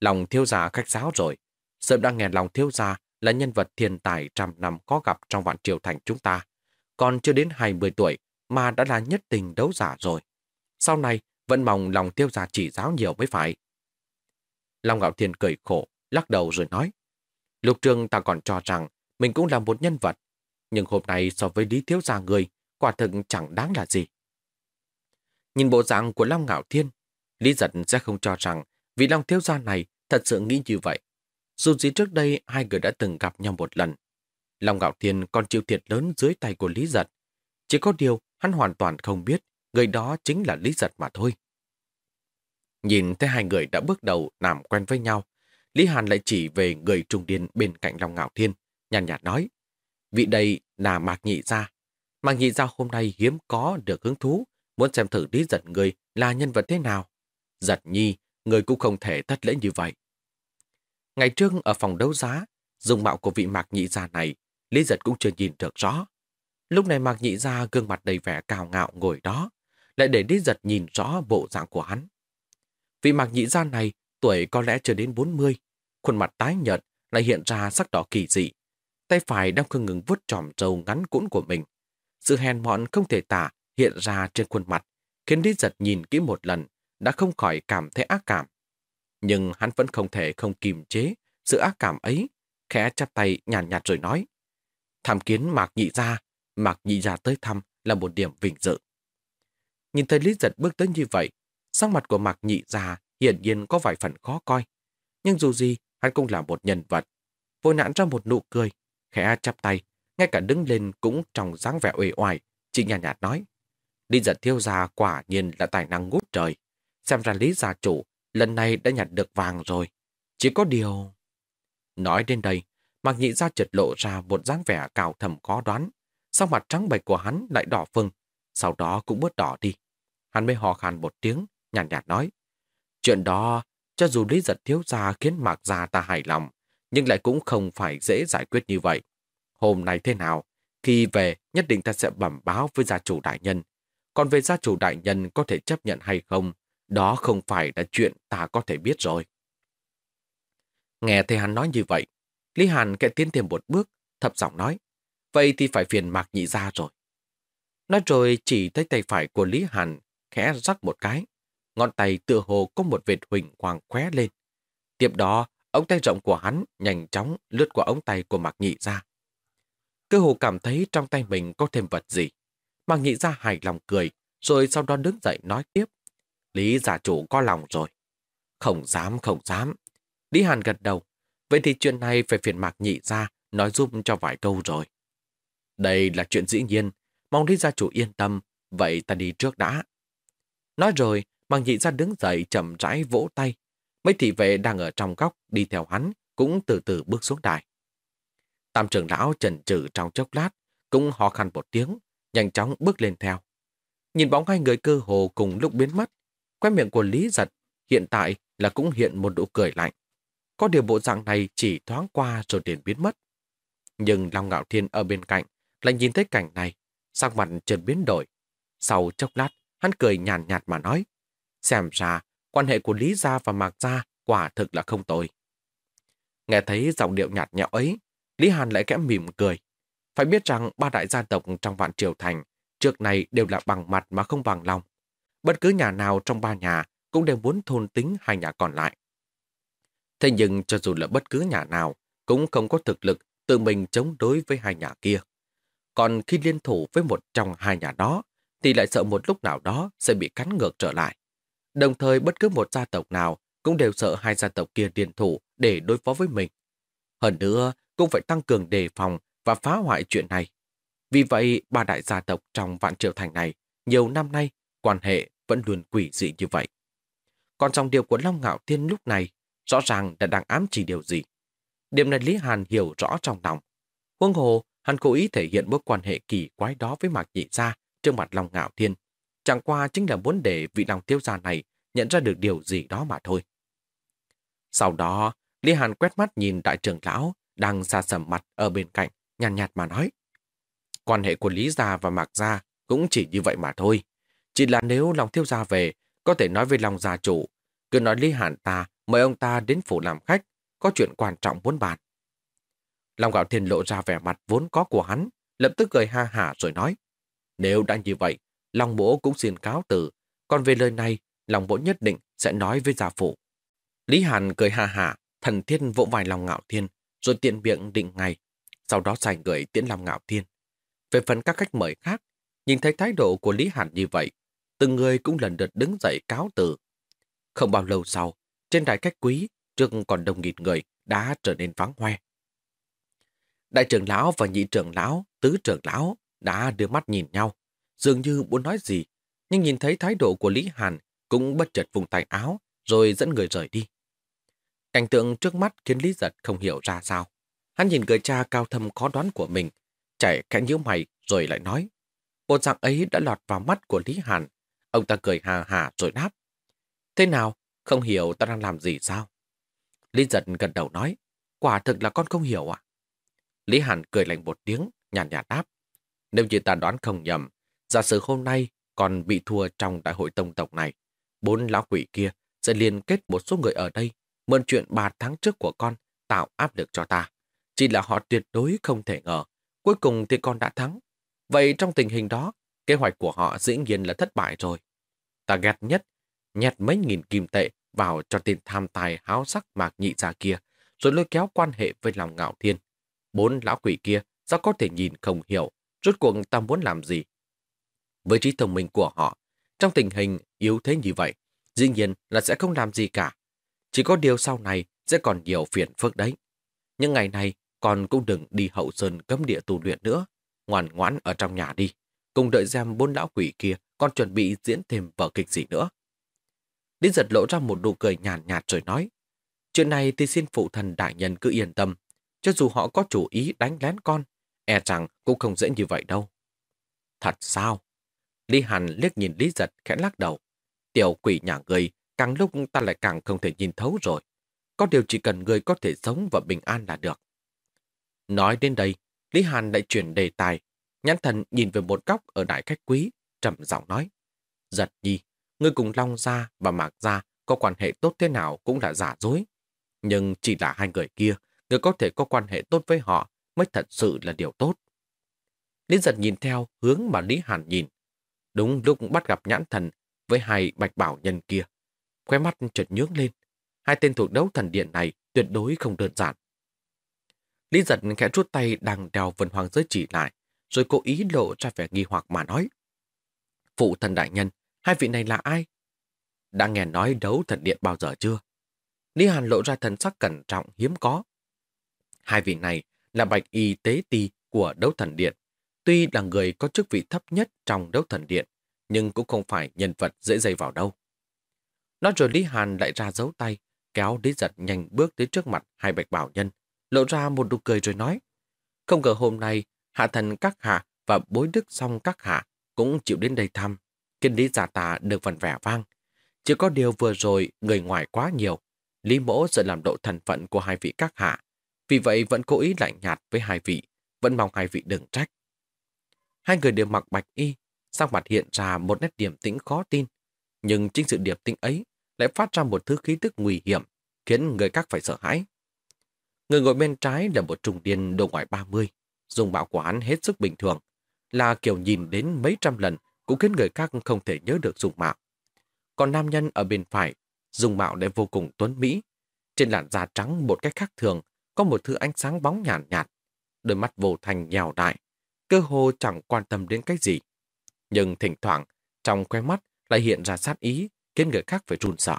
Lòng thiếu gia khách sáo rồi, sớm đang nghe lòng thiếu gia là nhân vật thiên tài trăm năm có gặp trong vạn triều thành chúng ta. Còn chưa đến 20 tuổi mà đã là nhất tình đấu giả rồi. Sau này vẫn mong lòng tiêu gia chỉ giáo nhiều mới phải. Long Ngạo Thiên cười khổ, lắc đầu rồi nói. Lục trường ta còn cho rằng mình cũng là một nhân vật, nhưng hôm nay so với Lý Thiếu Gia người, quả thực chẳng đáng là gì. Nhìn bộ dạng của Long Ngạo Thiên, Lý Giật sẽ không cho rằng vị Long Thiếu Gia này thật sự nghĩ như vậy. Dù gì trước đây hai người đã từng gặp nhau một lần. Long Ngạo Thiên còn chịu thiệt lớn dưới tay của Lý Giật. Chỉ có điều hắn hoàn toàn không biết người đó chính là Lý Giật mà thôi. Nhìn thấy hai người đã bước đầu làm quen với nhau, Lý Hàn lại chỉ về người trung điên bên cạnh Long Ngạo Thiên, nhàn nhạt nói. Vị đây là Mạc Nhị Gia. Mạc Nhị Gia hôm nay hiếm có được hứng thú, muốn xem thử Lý Giật người là nhân vật thế nào. Giật nhi, người cũng không thể thất lễ như vậy. Ngày trước ở phòng đấu giá, dùng mạo của vị Mạc Nhị Gia này, Lý Giật cũng chưa nhìn được rõ. Lúc này Mạc Nhị Gia gương mặt đầy vẻ cao ngạo ngồi đó, lại để Lý Giật nhìn rõ bộ dạng của hắn. Vị Mạc Nhị Gia này tuổi có lẽ chưa đến 40, khuôn mặt tái nhợt lại hiện ra sắc đỏ kỳ dị. Tay phải đang không ngừng vuốt tròm râu ngắn cũn của mình. Sự hèn mọn không thể tả hiện ra trên khuôn mặt, khiến Lý Giật nhìn kỹ một lần, đã không khỏi cảm thấy ác cảm. Nhưng hắn vẫn không thể không kiềm chế sự ác cảm ấy, khẽ chắp tay nhàn nhạt, nhạt rồi nói. Tham kiến Mạc Nhị Gia, Mạc Nhị Gia tới thăm là một điểm vinh dự. Nhìn thấy Lý Giật bước tới như vậy, sắc mặt của Mạc Nhị Gia hiển nhiên có vài phần khó coi. Nhưng dù gì, hắn cũng là một nhân vật. Vội nản ra một nụ cười, khẽ chắp tay, ngay cả đứng lên cũng trong dáng vẻ uể oải, chị nhàn nhạt, nhạt nói. Lý giật thiêu gia quả nhiên là tài năng ngút trời. Xem ra Lý gia chủ lần này đã nhặt được vàng rồi. Chỉ có điều... Nói đến đây, Mạc Nhị Gia chợt lộ ra một dáng vẻ cào thầm khó đoán. Sau mặt trắng bệch của hắn lại đỏ phừng, sau đó cũng bớt đỏ đi. Hắn mới hò khàn một tiếng, nhàn nhạt, nhạt nói. Chuyện đó, cho dù lý giật thiếu gia khiến Mạc Gia ta hài lòng, nhưng lại cũng không phải dễ giải quyết như vậy. Hôm nay thế nào, khi về nhất định ta sẽ bẩm báo với gia chủ đại nhân. Còn về gia chủ đại nhân có thể chấp nhận hay không, đó không phải là chuyện ta có thể biết rồi. Nghe thầy hắn nói như vậy, Lý Hàn kẽ tiến thêm một bước, thập giọng nói. Vậy thì phải phiền Mạc Nhị ra rồi. Nói rồi chỉ thấy tay phải của Lý Hàn khẽ rắc một cái, ngón tay tựa hồ có một vệt huỳnh quang khóe lên. Tiếp đó, ống tay rộng của hắn nhanh chóng lướt qua ống tay của Mạc Nhị ra. Cơ hồ cảm thấy trong tay mình có thêm vật gì. Mạc Nhị ra hài lòng cười, rồi sau đó đứng dậy nói tiếp. Lý giả chủ có lòng rồi. Không dám, không dám. Lý Hàn gật đầu. Vậy thì chuyện này phải phiền Mạc Nhị ra nói giúp cho vài câu rồi. Đây là chuyện dĩ nhiên, mong Lý gia chủ yên tâm, vậy ta đi trước đã. Nói rồi, Mạc Nhị ra đứng dậy chậm rãi vỗ tay. mấy thị vệ đang ở trong góc đi theo hắn cũng từ từ bước xuống đài. Tam trưởng lão chần chừ trong chốc lát, cũng ho khăn một tiếng, nhanh chóng bước lên theo. Nhìn bóng hai người cơ hồ cùng lúc biến mất, quét miệng của Lý giật hiện tại là cũng hiện một nụ cười lạnh. Có điều bộ dạng này chỉ thoáng qua rồi liền biến mất. Nhưng Long Ngạo Thiên ở bên cạnh lại nhìn thấy cảnh này, sắc mặt chợt biến đổi. Sau chốc lát, hắn cười nhàn nhạt, nhạt mà nói, xem ra quan hệ của Lý Gia và Mạc Gia quả thực là không tồi. Nghe thấy giọng điệu nhạt nhẽo ấy, Lý Hàn lại kẽ mỉm cười. Phải biết rằng ba đại gia tộc trong vạn triều thành trước này đều là bằng mặt mà không bằng lòng. Bất cứ nhà nào trong ba nhà cũng đều muốn thôn tính hai nhà còn lại. Thế nhưng cho dù là bất cứ nhà nào cũng không có thực lực tự mình chống đối với hai nhà kia. Còn khi liên thủ với một trong hai nhà đó, thì lại sợ một lúc nào đó sẽ bị cắn ngược trở lại. Đồng thời bất cứ một gia tộc nào cũng đều sợ hai gia tộc kia liên thủ để đối phó với mình. Hơn nữa, cũng phải tăng cường đề phòng và phá hoại chuyện này. Vì vậy, ba đại gia tộc trong vạn triều thành này nhiều năm nay quan hệ vẫn luôn quỷ dị như vậy. Còn dòng điều của Long Ngạo Thiên lúc này rõ ràng đã đang ám chỉ điều gì. Điểm này Lý Hàn hiểu rõ trong lòng. Huân hồ, hắn cố ý thể hiện mối quan hệ kỳ quái đó với Mạc Nhị Gia trước mặt Long Ngạo Thiên. Chẳng qua chính là muốn để vị lòng tiêu gia này nhận ra được điều gì đó mà thôi. Sau đó, Lý Hàn quét mắt nhìn đại trưởng lão đang xa sầm mặt ở bên cạnh, nhàn nhạt, nhạt mà nói. Quan hệ của Lý Gia và Mạc Gia cũng chỉ như vậy mà thôi. Chỉ là nếu lòng thiếu gia về, có thể nói với lòng gia chủ, cứ nói Lý Hàn ta mời ông ta đến phủ làm khách, có chuyện quan trọng muốn bàn. Long Gạo Thiên lộ ra vẻ mặt vốn có của hắn, lập tức cười ha hả rồi nói. Nếu đã như vậy, Long Bố cũng xin cáo từ, còn về lời này, Long Bố nhất định sẽ nói với gia phụ. Lý Hàn cười ha hả, thần thiên vỗ vài lòng Ngạo Thiên, rồi tiện miệng định ngay, sau đó xài người tiễn Long Ngạo Thiên. Về phần các khách mời khác, nhìn thấy thái độ của Lý Hàn như vậy, từng người cũng lần lượt đứng dậy cáo từ. Không bao lâu sau, trên đài khách quý, trước còn đông nghịt người, đã trở nên vắng hoe. Đại trưởng lão và nhị trưởng lão, tứ trưởng lão đã đưa mắt nhìn nhau, dường như muốn nói gì, nhưng nhìn thấy thái độ của Lý Hàn cũng bất chợt vùng tay áo, rồi dẫn người rời đi. Cảnh tượng trước mắt khiến Lý Giật không hiểu ra sao. Hắn nhìn người cha cao thâm khó đoán của mình, chảy khẽ nhíu mày rồi lại nói. Bộ dạng ấy đã lọt vào mắt của Lý Hàn. Ông ta cười hà hà rồi đáp. Thế nào, không hiểu ta đang làm gì sao? Lý giật gần đầu nói, quả thực là con không hiểu à? Lý Hàn cười lạnh một tiếng, nhàn nhạt, nhạt đáp. Nếu như ta đoán không nhầm, giả sử hôm nay còn bị thua trong đại hội tông tộc này, bốn lão quỷ kia sẽ liên kết một số người ở đây mượn chuyện ba tháng trước của con tạo áp lực cho ta. Chỉ là họ tuyệt đối không thể ngờ. Cuối cùng thì con đã thắng. Vậy trong tình hình đó, kế hoạch của họ dĩ nhiên là thất bại rồi. Ta ghét nhất, nhặt mấy nghìn kim tệ vào cho tên tham tài háo sắc mạc nhị ra kia, rồi lôi kéo quan hệ với lòng ngạo thiên. Bốn lão quỷ kia sao có thể nhìn không hiểu, rốt cuộc ta muốn làm gì. Với trí thông minh của họ, trong tình hình yếu thế như vậy, dĩ nhiên là sẽ không làm gì cả. Chỉ có điều sau này sẽ còn nhiều phiền phức đấy. Nhưng ngày này, con cũng đừng đi hậu sơn cấm địa tu luyện nữa. Ngoan ngoãn ở trong nhà đi. Cùng đợi xem bốn lão quỷ kia còn chuẩn bị diễn thêm vở kịch gì nữa. Lý giật lộ ra một nụ cười nhàn nhạt, nhạt rồi nói. Chuyện này thì xin phụ thần đại nhân cứ yên tâm. Cho dù họ có chủ ý đánh lén con, e rằng cũng không dễ như vậy đâu. Thật sao? Lý Hàn liếc nhìn Lý giật khẽ lắc đầu. Tiểu quỷ nhà người càng lúc ta lại càng không thể nhìn thấu rồi. Có điều chỉ cần người có thể sống và bình an là được. Nói đến đây, Lý Hàn lại chuyển đề tài. Nhãn thần nhìn về một góc ở đại khách quý, trầm giọng nói. Giật nhi, người cùng Long Gia và Mạc Gia có quan hệ tốt thế nào cũng là giả dối. Nhưng chỉ là hai người kia, người có thể có quan hệ tốt với họ mới thật sự là điều tốt. Lý giật nhìn theo hướng mà Lý Hàn nhìn. Đúng lúc bắt gặp nhãn thần với hai bạch bảo nhân kia. Khóe mắt chợt nhướng lên. Hai tên thuộc đấu thần điện này tuyệt đối không đơn giản. Lý giật khẽ rút tay đang đèo vân hoàng giới chỉ lại, rồi cố ý lộ ra vẻ nghi hoặc mà nói. Phụ thần đại nhân, hai vị này là ai? Đã nghe nói đấu thần điện bao giờ chưa? Lý Hàn lộ ra thần sắc cẩn trọng hiếm có. Hai vị này là bạch y tế ti của đấu thần điện. Tuy là người có chức vị thấp nhất trong đấu thần điện, nhưng cũng không phải nhân vật dễ dây vào đâu. Nói rồi Lý Hàn lại ra dấu tay, kéo Lý Giật nhanh bước tới trước mặt hai bạch bảo nhân, lộ ra một nụ cười rồi nói. Không ngờ hôm nay, hạ thần các hạ và bối đức song các hạ cũng chịu đến đây thăm. Kinh lý giả tà được vần vẻ vang. Chỉ có điều vừa rồi người ngoài quá nhiều. Lý mỗ sợ làm độ thần phận của hai vị các hạ. Vì vậy vẫn cố ý lạnh nhạt với hai vị, vẫn mong hai vị đừng trách. Hai người đều mặc bạch y, sắc mặt hiện ra một nét điểm tĩnh khó tin. Nhưng chính sự điểm tĩnh ấy lại phát ra một thứ khí tức nguy hiểm, khiến người các phải sợ hãi. Người ngồi bên trái là một trùng điên độ ngoài 30, dùng bạo của hắn hết sức bình thường, là kiểu nhìn đến mấy trăm lần cũng khiến người khác không thể nhớ được dùng mạo. Còn nam nhân ở bên phải, dùng mạo lại vô cùng tuấn mỹ. Trên làn da trắng một cách khác thường, có một thứ ánh sáng bóng nhàn nhạt, nhạt. Đôi mắt vô thành nhào đại, cơ hồ chẳng quan tâm đến cái gì. Nhưng thỉnh thoảng, trong khoe mắt lại hiện ra sát ý, khiến người khác phải run sợ.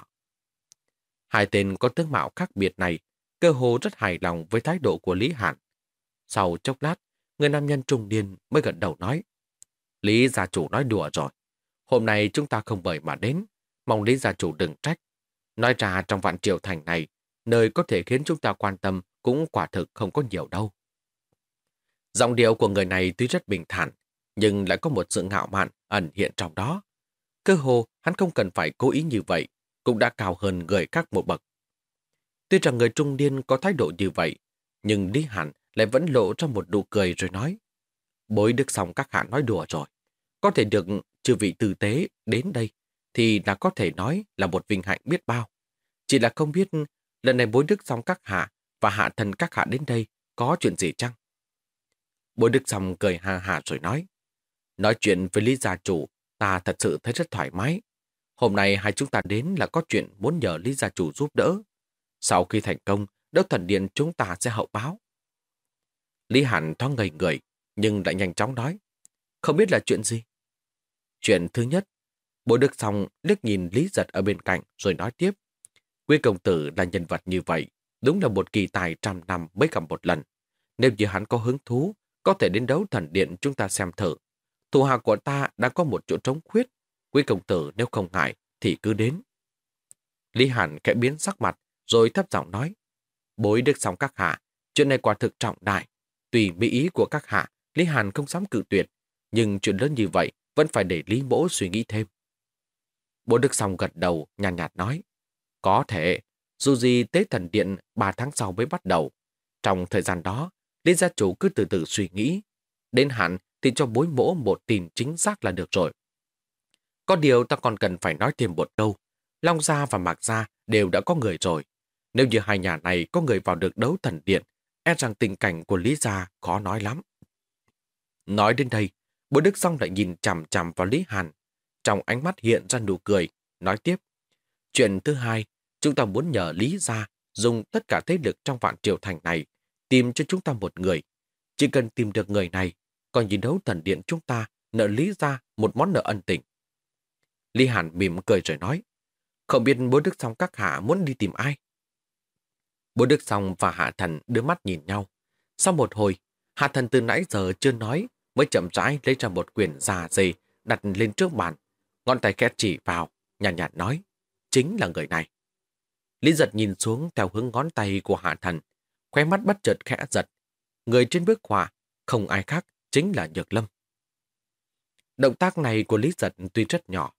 Hai tên có tướng mạo khác biệt này, cơ hồ rất hài lòng với thái độ của Lý Hàn. Sau chốc lát, người nam nhân trung niên mới gật đầu nói. Lý gia chủ nói đùa rồi. Hôm nay chúng ta không bởi mà đến, mong Lý gia chủ đừng trách. Nói ra trong vạn triều thành này, nơi có thể khiến chúng ta quan tâm cũng quả thực không có nhiều đâu. Giọng điệu của người này tuy rất bình thản, nhưng lại có một sự ngạo mạn ẩn hiện trong đó. Cơ hồ hắn không cần phải cố ý như vậy, cũng đã cao hơn người khác một bậc. Tuy rằng người trung niên có thái độ như vậy, nhưng Lý Hàn lại vẫn lộ ra một nụ cười rồi nói. Bối đức xong các hạ nói đùa rồi. Có thể được chư vị tử tế đến đây, thì là có thể nói là một vinh hạnh biết bao. Chỉ là không biết lần này bối đức xong các hạ và hạ thần các hạ đến đây có chuyện gì chăng? Bối đức xong cười hà hà rồi nói. Nói chuyện với Lý gia chủ, ta thật sự thấy rất thoải mái. Hôm nay hai chúng ta đến là có chuyện muốn nhờ Lý gia chủ giúp đỡ. Sau khi thành công, đốc thần điện chúng ta sẽ hậu báo. Lý Hàn thoáng ngây người, nhưng lại nhanh chóng nói. Không biết là chuyện gì? Chuyện thứ nhất, Bố Đức Song liếc nhìn Lý Giật ở bên cạnh rồi nói tiếp. Quý công tử là nhân vật như vậy, đúng là một kỳ tài trăm năm mới gặp một lần. Nếu như hắn có hứng thú, có thể đến đấu thần điện chúng ta xem thử. Thủ hạ của ta đã có một chỗ trống khuyết. Quý công tử nếu không ngại thì cứ đến. Lý Hàn khẽ biến sắc mặt rồi thấp giọng nói. Bối Đức Song các hạ, chuyện này quả thực trọng đại. Tùy mỹ ý của các hạ, Lý Hàn không dám cự tuyệt. Nhưng chuyện lớn như vậy vẫn phải để Lý Mỗ suy nghĩ thêm. Bố Đức Song gật đầu, nhàn nhạt, nhạt nói. Có thể, dù gì Tế Thần Điện 3 tháng sau mới bắt đầu. Trong thời gian đó, Lý gia chủ cứ từ từ suy nghĩ. Đến hạn thì cho bối mỗ một tin chính xác là được rồi. Có điều ta còn cần phải nói thêm một câu. Long Gia và Mạc Gia đều đã có người rồi. Nếu như hai nhà này có người vào được đấu thần điện, e rằng tình cảnh của Lý Gia khó nói lắm. Nói đến đây, bố Đức Song lại nhìn chằm chằm vào Lý Hàn. Trong ánh mắt hiện ra nụ cười, nói tiếp. Chuyện thứ hai, chúng ta muốn nhờ Lý Gia dùng tất cả thế lực trong vạn triều thành này tìm cho chúng ta một người. Chỉ cần tìm được người này, còn nhìn đấu thần điện chúng ta nợ Lý Gia một món nợ ân tình. Lý Hàn mỉm cười rồi nói, không biết bố Đức Song các hạ muốn đi tìm ai? Bố Đức Song và Hạ Thần đưa mắt nhìn nhau. Sau một hồi, Hạ Thần từ nãy giờ chưa nói, mới chậm rãi lấy ra một quyển già dày đặt lên trước bàn. Ngón tay khét chỉ vào, nhàn nhạt, nhạt nói, chính là người này. Lý giật nhìn xuống theo hướng ngón tay của Hạ Thần, khóe mắt bất chợt khẽ giật. Người trên bức họa, không ai khác, chính là Nhược Lâm. Động tác này của Lý giật tuy rất nhỏ,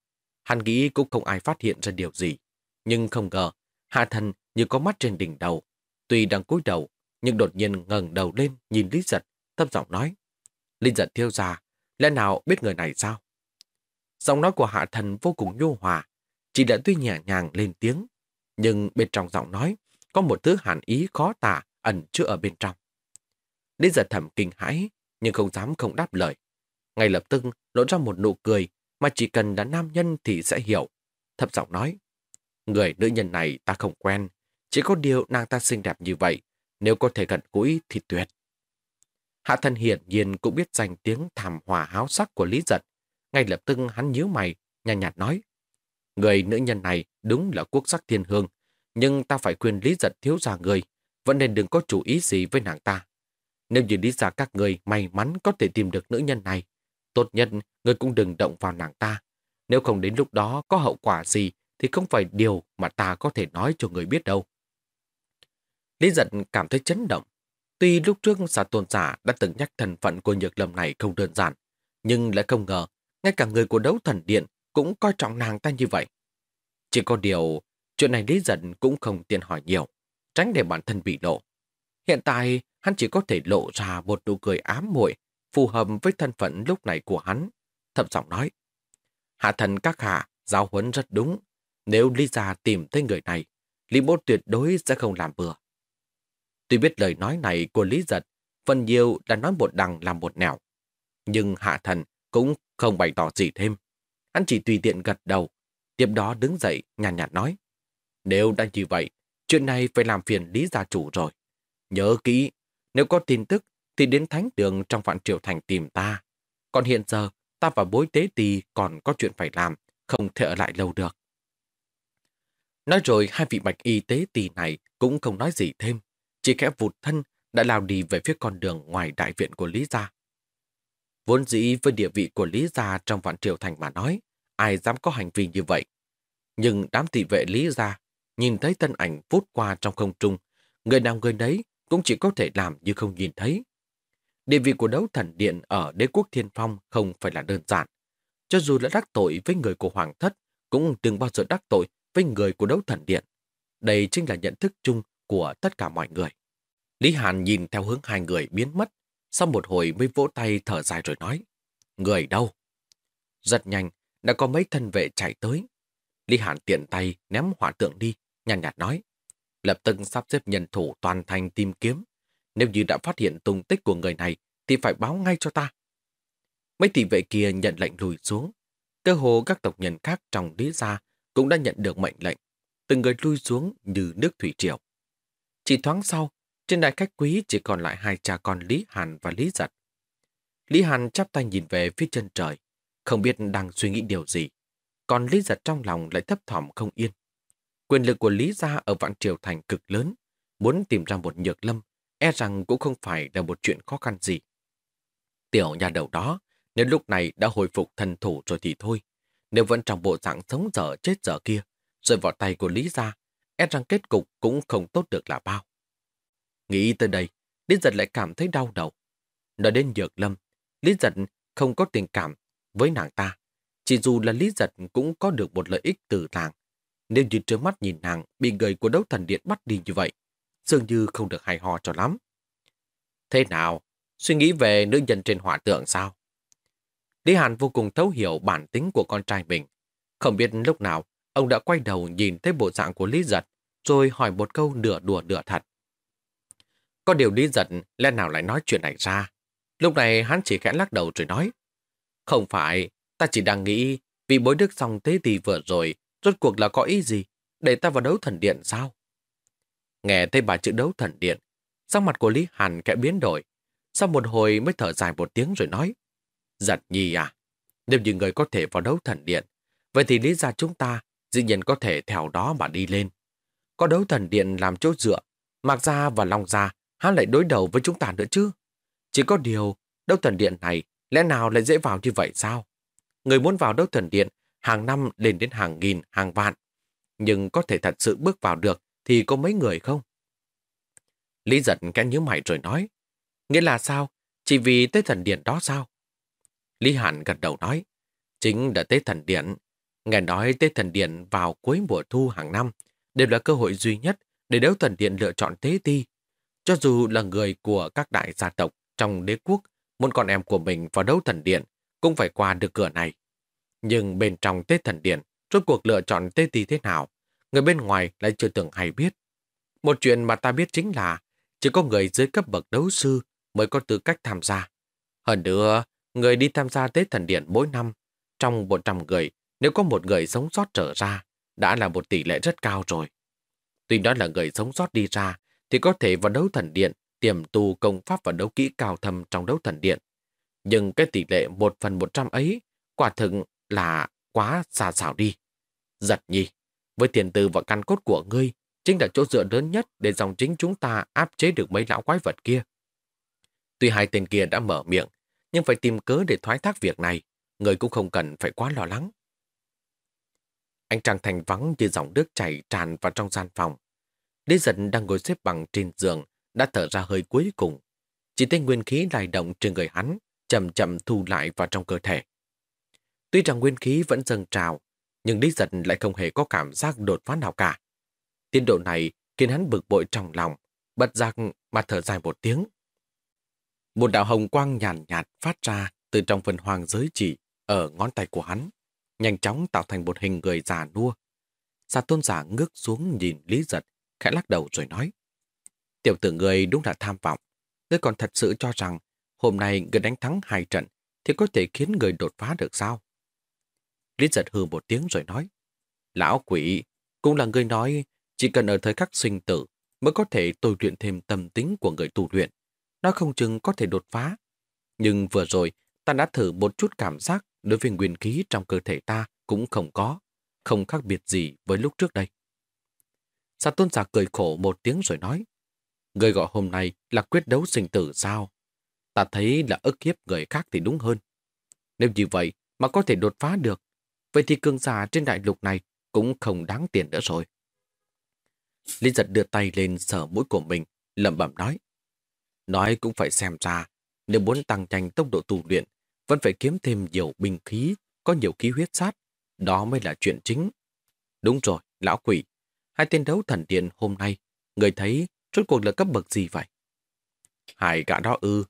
hắn nghĩ cũng không ai phát hiện ra điều gì. Nhưng không ngờ, Hạ Thần như có mắt trên đỉnh đầu. Tuy đang cúi đầu, nhưng đột nhiên ngẩng đầu lên nhìn Lý Giật, thấp giọng nói. Lý Giật thiêu già, lẽ nào biết người này sao? Giọng nói của Hạ Thần vô cùng nhu hòa, chỉ đã tuy nhẹ nhàng lên tiếng, nhưng bên trong giọng nói có một thứ hàn ý khó tả ẩn chứa ở bên trong. Lý Giật thầm kinh hãi, nhưng không dám không đáp lời. Ngay lập tức lộ ra một nụ cười mà chỉ cần là nam nhân thì sẽ hiểu. Thấp giọng nói, người nữ nhân này ta không quen, chỉ có điều nàng ta xinh đẹp như vậy, nếu có thể gần gũi thì tuyệt. Hạ thần hiển nhiên cũng biết danh tiếng thảm hòa háo sắc của Lý Giật. Ngay lập tức hắn nhíu mày, nhàn nhạt, nói. Người nữ nhân này đúng là quốc sắc thiên hương, nhưng ta phải khuyên Lý Giật thiếu già người, vẫn nên đừng có chủ ý gì với nàng ta. Nếu như lý giả các người may mắn có thể tìm được nữ nhân này, tốt nhất người cũng đừng động vào nàng ta. Nếu không đến lúc đó có hậu quả gì thì không phải điều mà ta có thể nói cho người biết đâu. Lý giật cảm thấy chấn động. Tuy lúc trước xã tôn giả đã từng nhắc thân phận của nhược lâm này không đơn giản, nhưng lại không ngờ, ngay cả người của đấu thần điện cũng coi trọng nàng ta như vậy. Chỉ có điều, chuyện này Lý giật cũng không tiện hỏi nhiều, tránh để bản thân bị lộ. Hiện tại, hắn chỉ có thể lộ ra một nụ cười ám muội phù hợp với thân phận lúc này của hắn. Thậm giọng nói, Hạ thần các hạ, giáo huấn rất đúng. Nếu Lý Gia tìm thấy người này, Lý Bố tuyệt đối sẽ không làm bừa. Tuy biết lời nói này của Lý Giật, phần nhiều đã nói một đằng làm một nẻo. Nhưng hạ thần cũng không bày tỏ gì thêm. Hắn chỉ tùy tiện gật đầu, tiếp đó đứng dậy nhàn nhạt, nhạt nói. Nếu đã như vậy, chuyện này phải làm phiền Lý gia chủ rồi. Nhớ kỹ, nếu có tin tức thì đến thánh đường trong vạn triều thành tìm ta. Còn hiện giờ, ta và bối tế tì còn có chuyện phải làm, không thể ở lại lâu được. Nói rồi hai vị bạch y tế tì này cũng không nói gì thêm, chỉ khẽ vụt thân đã lao đi về phía con đường ngoài đại viện của Lý Gia. Vốn dĩ với địa vị của Lý Gia trong vạn triều thành mà nói, ai dám có hành vi như vậy. Nhưng đám thị vệ Lý Gia nhìn thấy thân ảnh vút qua trong không trung, người nào người đấy cũng chỉ có thể làm như không nhìn thấy. Địa vị của đấu thần điện ở đế quốc thiên phong không phải là đơn giản. Cho dù đã đắc tội với người của hoàng thất, cũng đừng bao giờ đắc tội với người của đấu thần điện. Đây chính là nhận thức chung của tất cả mọi người. Lý Hàn nhìn theo hướng hai người biến mất, sau một hồi mới vỗ tay thở dài rồi nói, Người đâu? Rất nhanh, đã có mấy thân vệ chạy tới. Lý Hàn tiện tay ném hỏa tượng đi, nhàn nhạt nói, lập tức sắp xếp nhân thủ toàn thành tìm kiếm. Nếu như đã phát hiện tung tích của người này, thì phải báo ngay cho ta. Mấy thị vệ kia nhận lệnh lùi xuống. Cơ hồ các tộc nhân khác trong lý gia cũng đã nhận được mệnh lệnh. Từng người lui xuống như nước thủy triều. Chỉ thoáng sau, trên đại khách quý chỉ còn lại hai cha con Lý Hàn và Lý Giật. Lý Hàn chắp tay nhìn về phía chân trời, không biết đang suy nghĩ điều gì. Còn Lý Giật trong lòng lại thấp thỏm không yên. Quyền lực của Lý Gia ở Vạn Triều Thành cực lớn, muốn tìm ra một nhược lâm, e rằng cũng không phải là một chuyện khó khăn gì. Tiểu nhà đầu đó, nếu lúc này đã hồi phục thần thủ rồi thì thôi. Nếu vẫn trong bộ dạng sống dở chết dở kia, rơi vào tay của Lý Gia, e rằng kết cục cũng không tốt được là bao. Nghĩ tới đây, Lý Giật lại cảm thấy đau đầu. Nói đến Dược Lâm, Lý Giật không có tình cảm với nàng ta. Chỉ dù là Lý Giật cũng có được một lợi ích từ nàng. Nếu như trước mắt nhìn nàng bị người của đấu thần điện bắt đi như vậy, dường như không được hài hò cho lắm. Thế nào? Suy nghĩ về nữ nhân trên hỏa tượng sao? Lý Hàn vô cùng thấu hiểu bản tính của con trai mình. Không biết lúc nào, ông đã quay đầu nhìn thấy bộ dạng của Lý Giật, rồi hỏi một câu nửa đùa nửa thật. Có điều Lý Giật lẽ nào lại nói chuyện này ra. Lúc này hắn chỉ khẽ lắc đầu rồi nói. Không phải, ta chỉ đang nghĩ vì bối đức xong thế thì vừa rồi, rốt cuộc là có ý gì? Để ta vào đấu thần điện sao? Nghe thấy bà chữ đấu thần điện, sắc mặt của Lý Hàn kẽ biến đổi. Sau một hồi mới thở dài một tiếng rồi nói. Giật nhi à, nếu như người có thể vào đấu thần điện, vậy thì lý ra chúng ta dĩ nhiên có thể theo đó mà đi lên. Có đấu thần điện làm chỗ dựa, Mạc Gia và Long Gia hắn lại đối đầu với chúng ta nữa chứ. Chỉ có điều, đấu thần điện này lẽ nào lại dễ vào như vậy sao? Người muốn vào đấu thần điện hàng năm lên đến hàng nghìn, hàng vạn. Nhưng có thể thật sự bước vào được thì có mấy người không? Lý giật cái nhớ mày rồi nói. Nghĩa là sao? Chỉ vì tới thần điện đó sao? Lý Hàn gật đầu nói. Chính là tế thần điện. Nghe nói tế thần điện vào cuối mùa thu hàng năm đều là cơ hội duy nhất để đấu thần điện lựa chọn tế ti. Cho dù là người của các đại gia tộc trong đế quốc, muốn con em của mình vào đấu thần điện cũng phải qua được cửa này. Nhưng bên trong tế thần điện, rốt cuộc lựa chọn tế ti thế nào, người bên ngoài lại chưa từng hay biết. Một chuyện mà ta biết chính là chỉ có người dưới cấp bậc đấu sư mới có tư cách tham gia. Hơn nữa, người đi tham gia Tết Thần Điện mỗi năm, trong 100 người, nếu có một người sống sót trở ra, đã là một tỷ lệ rất cao rồi. Tuy đó là người sống sót đi ra, thì có thể vào đấu thần điện, tiềm tu công pháp và đấu kỹ cao thâm trong đấu thần điện. Nhưng cái tỷ lệ 1 phần 100 ấy, quả thực là quá xa xảo đi. Giật nhi, với tiền từ và căn cốt của ngươi, chính là chỗ dựa lớn nhất để dòng chính chúng ta áp chế được mấy lão quái vật kia. Tuy hai tên kia đã mở miệng, nhưng phải tìm cớ để thoái thác việc này, người cũng không cần phải quá lo lắng. Anh Trăng Thành vắng như dòng nước chảy tràn vào trong gian phòng. Lý giật đang ngồi xếp bằng trên giường, đã thở ra hơi cuối cùng. Chỉ thấy nguyên khí lại động trên người hắn, chậm chậm thu lại vào trong cơ thể. Tuy rằng nguyên khí vẫn dâng trào, nhưng Lý giật lại không hề có cảm giác đột phá nào cả. Tiến độ này khiến hắn bực bội trong lòng, bật giặc mà thở dài một tiếng. Một đạo hồng quang nhàn nhạt, nhạt phát ra từ trong phần hoàng giới chỉ ở ngón tay của hắn, nhanh chóng tạo thành một hình người già nua. Sa tôn giả ngước xuống nhìn Lý Giật, khẽ lắc đầu rồi nói. Tiểu tử người đúng là tham vọng. Ngươi còn thật sự cho rằng hôm nay người đánh thắng hai trận thì có thể khiến người đột phá được sao? Lý Giật hư một tiếng rồi nói. Lão quỷ, cũng là người nói chỉ cần ở thời khắc sinh tử mới có thể tôi luyện thêm tâm tính của người tu luyện. Nó không chừng có thể đột phá. Nhưng vừa rồi, ta đã thử một chút cảm giác đối với nguyên khí trong cơ thể ta cũng không có, không khác biệt gì với lúc trước đây. Sa tôn giả cười khổ một tiếng rồi nói, Người gọi hôm nay là quyết đấu sinh tử sao? Ta thấy là ức hiếp người khác thì đúng hơn. Nếu như vậy mà có thể đột phá được, vậy thì cường giả trên đại lục này cũng không đáng tiền nữa rồi. Lý giật đưa tay lên sờ mũi của mình, lẩm bẩm nói. Nói cũng phải xem ra, nếu muốn tăng nhanh tốc độ tu luyện, vẫn phải kiếm thêm nhiều binh khí, có nhiều khí huyết sát. Đó mới là chuyện chính. Đúng rồi, lão quỷ. Hai tên đấu thần điện hôm nay, người thấy rốt cuộc là cấp bậc gì vậy? Hai gã đó ư.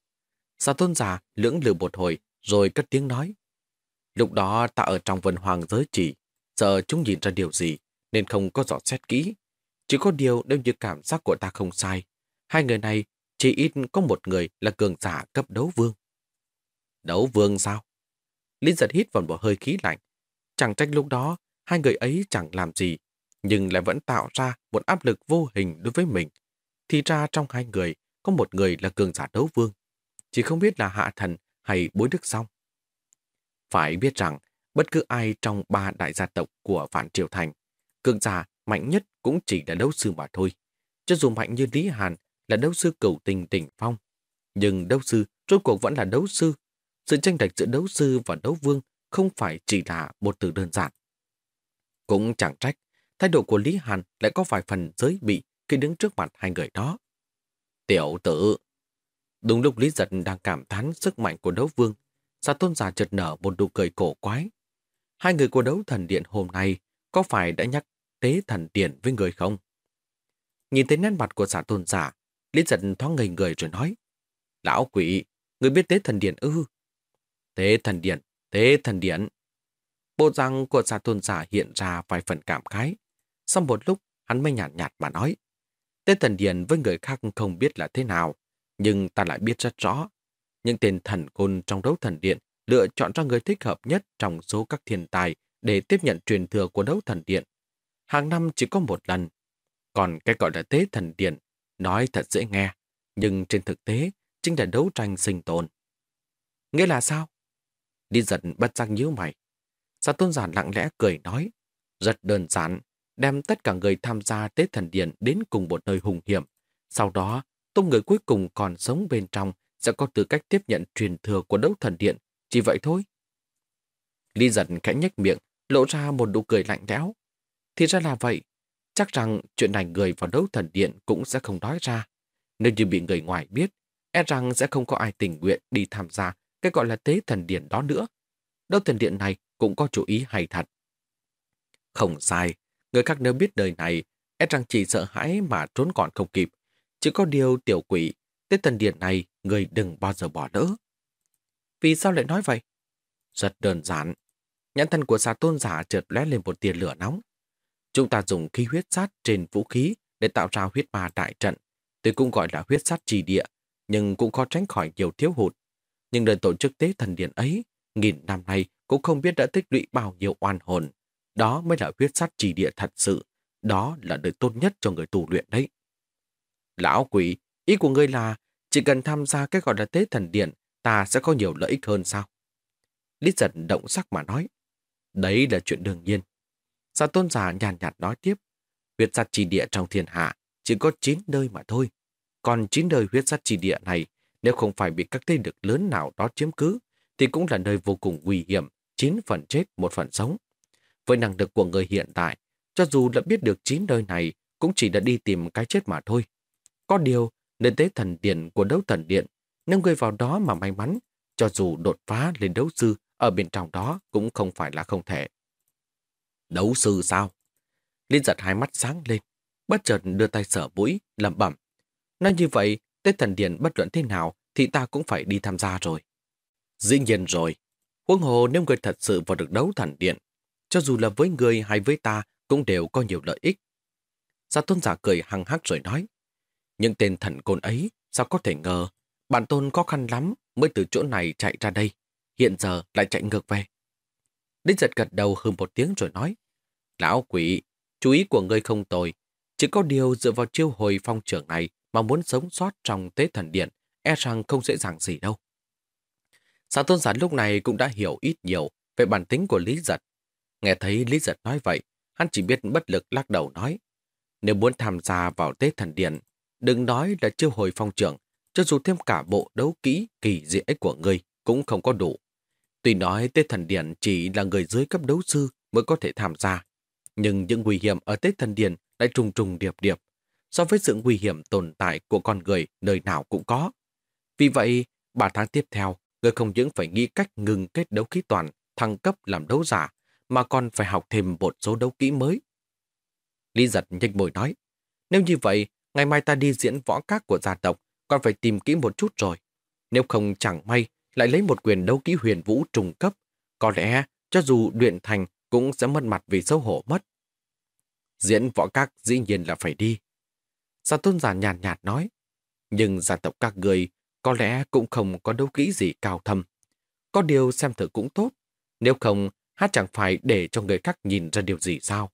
Sa tôn giả lưỡng lự một hồi, rồi cất tiếng nói. Lúc đó ta ở trong vân hoàng giới chỉ, sợ chúng nhìn ra điều gì, nên không có dò xét kỹ. Chỉ có điều nếu như cảm giác của ta không sai. Hai người này chỉ ít có một người là cường giả cấp đấu vương. Đấu vương sao? Linh giật hít vào một hơi khí lạnh. Chẳng trách lúc đó, hai người ấy chẳng làm gì, nhưng lại vẫn tạo ra một áp lực vô hình đối với mình. Thì ra trong hai người, có một người là cường giả đấu vương. Chỉ không biết là hạ thần hay bối đức song. Phải biết rằng, bất cứ ai trong ba đại gia tộc của Vạn Triều Thành, cường giả mạnh nhất cũng chỉ là đấu sư mà thôi. Cho dù mạnh như Lý Hàn là đấu sư cầu tình tỉnh phong, nhưng đấu sư rốt cuộc vẫn là đấu sư. Sự tranh lệch giữa đấu sư và đấu vương không phải chỉ là một từ đơn giản. Cũng chẳng trách, thái độ của Lý Hàn lại có vài phần giới bị khi đứng trước mặt hai người đó. Tiểu tử! Đúng lúc Lý Giật đang cảm thán sức mạnh của đấu vương, Sa tôn giả chợt nở một nụ cười cổ quái. Hai người của đấu thần điện hôm nay có phải đã nhắc tế thần điện với người không? Nhìn thấy nét mặt của giả tôn giả, Lý giật thoáng ngây người rồi nói. Lão quỷ, người biết tế thần điện ư? Tế thần điện, tế thần điện. Bộ răng của giả tôn giả hiện ra vài phần cảm khái. Sau một lúc, hắn mới nhạt nhạt mà nói. Tế thần điện với người khác không biết là thế nào, nhưng ta lại biết rất rõ. Những tên thần côn trong đấu thần điện lựa chọn cho người thích hợp nhất trong số các thiên tài để tiếp nhận truyền thừa của đấu thần điện hàng năm chỉ có một lần. Còn cái gọi là tế thần điện, nói thật dễ nghe, nhưng trên thực tế chính là đấu tranh sinh tồn. Nghĩa là sao? Đi giật bất giác nhíu mày. Sa tôn giản lặng lẽ cười nói, rất đơn giản, đem tất cả người tham gia tế thần điện đến cùng một nơi hùng hiểm. Sau đó, tôm người cuối cùng còn sống bên trong sẽ có tư cách tiếp nhận truyền thừa của đấu thần điện. Chỉ vậy thôi. Lý giật khẽ nhếch miệng, lộ ra một nụ cười lạnh lẽo. Thì ra là vậy. Chắc rằng chuyện này người vào đấu thần điện cũng sẽ không nói ra. Nếu như bị người ngoài biết, e rằng sẽ không có ai tình nguyện đi tham gia cái gọi là tế thần điện đó nữa. Đấu thần điện này cũng có chủ ý hay thật. Không sai, người khác nếu biết đời này, e rằng chỉ sợ hãi mà trốn còn không kịp. Chỉ có điều tiểu quỷ, tế thần điện này người đừng bao giờ bỏ lỡ. Vì sao lại nói vậy? Rất đơn giản. Nhãn thân của xà tôn giả trượt lóe lên một tia lửa nóng. Chúng ta dùng khí huyết sát trên vũ khí để tạo ra huyết ma đại trận. Tuy cũng gọi là huyết sát trì địa, nhưng cũng khó tránh khỏi nhiều thiếu hụt. Nhưng lần tổ chức tế thần điện ấy, nghìn năm nay cũng không biết đã tích lũy bao nhiêu oan hồn. Đó mới là huyết sát trì địa thật sự. Đó là đời tốt nhất cho người tù luyện đấy. Lão quỷ, ý của ngươi là chỉ cần tham gia cái gọi là tế thần điện, ta sẽ có nhiều lợi ích hơn sao? Lý giật động sắc mà nói. Đấy là chuyện đương nhiên. Sa tôn giả nhàn nhạt, nói tiếp, huyết sát trì địa trong thiên hạ chỉ có 9 nơi mà thôi. Còn 9 nơi huyết sát trì địa này, nếu không phải bị các thế lực lớn nào đó chiếm cứ, thì cũng là nơi vô cùng nguy hiểm, 9 phần chết, một phần sống. Với năng lực của người hiện tại, cho dù đã biết được 9 nơi này, cũng chỉ đã đi tìm cái chết mà thôi. Có điều, nơi tế thần điện của đấu thần điện, nếu người vào đó mà may mắn, cho dù đột phá lên đấu sư ở bên trong đó cũng không phải là không thể. Đấu sư sao? Liên giật hai mắt sáng lên, bất chợt đưa tay sở mũi, lẩm bẩm. Nói như vậy, Tết thần điện bất luận thế nào thì ta cũng phải đi tham gia rồi. Dĩ nhiên rồi. Huống hồ nếu người thật sự vào được đấu thần điện, cho dù là với người hay với ta cũng đều có nhiều lợi ích. Gia tôn giả cười hăng hắc rồi nói, những tên thần côn ấy sao có thể ngờ, bản tôn khó khăn lắm mới từ chỗ này chạy ra đây, hiện giờ lại chạy ngược về. Đinh giật gật đầu hừ một tiếng rồi nói, Lão quỷ, chú ý của ngươi không tồi, chỉ có điều dựa vào chiêu hồi phong trưởng này mà muốn sống sót trong tế thần điện, e rằng không dễ dàng gì đâu. Xã tôn giả lúc này cũng đã hiểu ít nhiều về bản tính của Lý Giật. Nghe thấy Lý Giật nói vậy, hắn chỉ biết bất lực lắc đầu nói. Nếu muốn tham gia vào tế thần điện, đừng nói là chiêu hồi phong trưởng, cho dù thêm cả bộ đấu kỹ kỳ dị ấy của ngươi cũng không có đủ. Tuy nói tết thần điện chỉ là người dưới cấp đấu sư mới có thể tham gia, nhưng những nguy hiểm ở tết thần điện lại trùng trùng điệp điệp, so với sự nguy hiểm tồn tại của con người nơi nào cũng có. Vì vậy, ba tháng tiếp theo, người không những phải nghĩ cách ngừng kết đấu khí toàn, thăng cấp làm đấu giả, mà còn phải học thêm một số đấu kỹ mới. Lý giật nhanh bồi nói, nếu như vậy, ngày mai ta đi diễn võ các của gia tộc, còn phải tìm kỹ một chút rồi. Nếu không chẳng may, lại lấy một quyền đấu kỹ huyền vũ trùng cấp, có lẽ cho dù luyện thành cũng sẽ mất mặt vì xấu hổ mất. Diễn võ các dĩ nhiên là phải đi. Gia tôn giả nhàn nhạt, nhạt nói, nhưng gia tộc các người có lẽ cũng không có đấu kỹ gì cao thâm. Có điều xem thử cũng tốt, nếu không hát chẳng phải để cho người khác nhìn ra điều gì sao.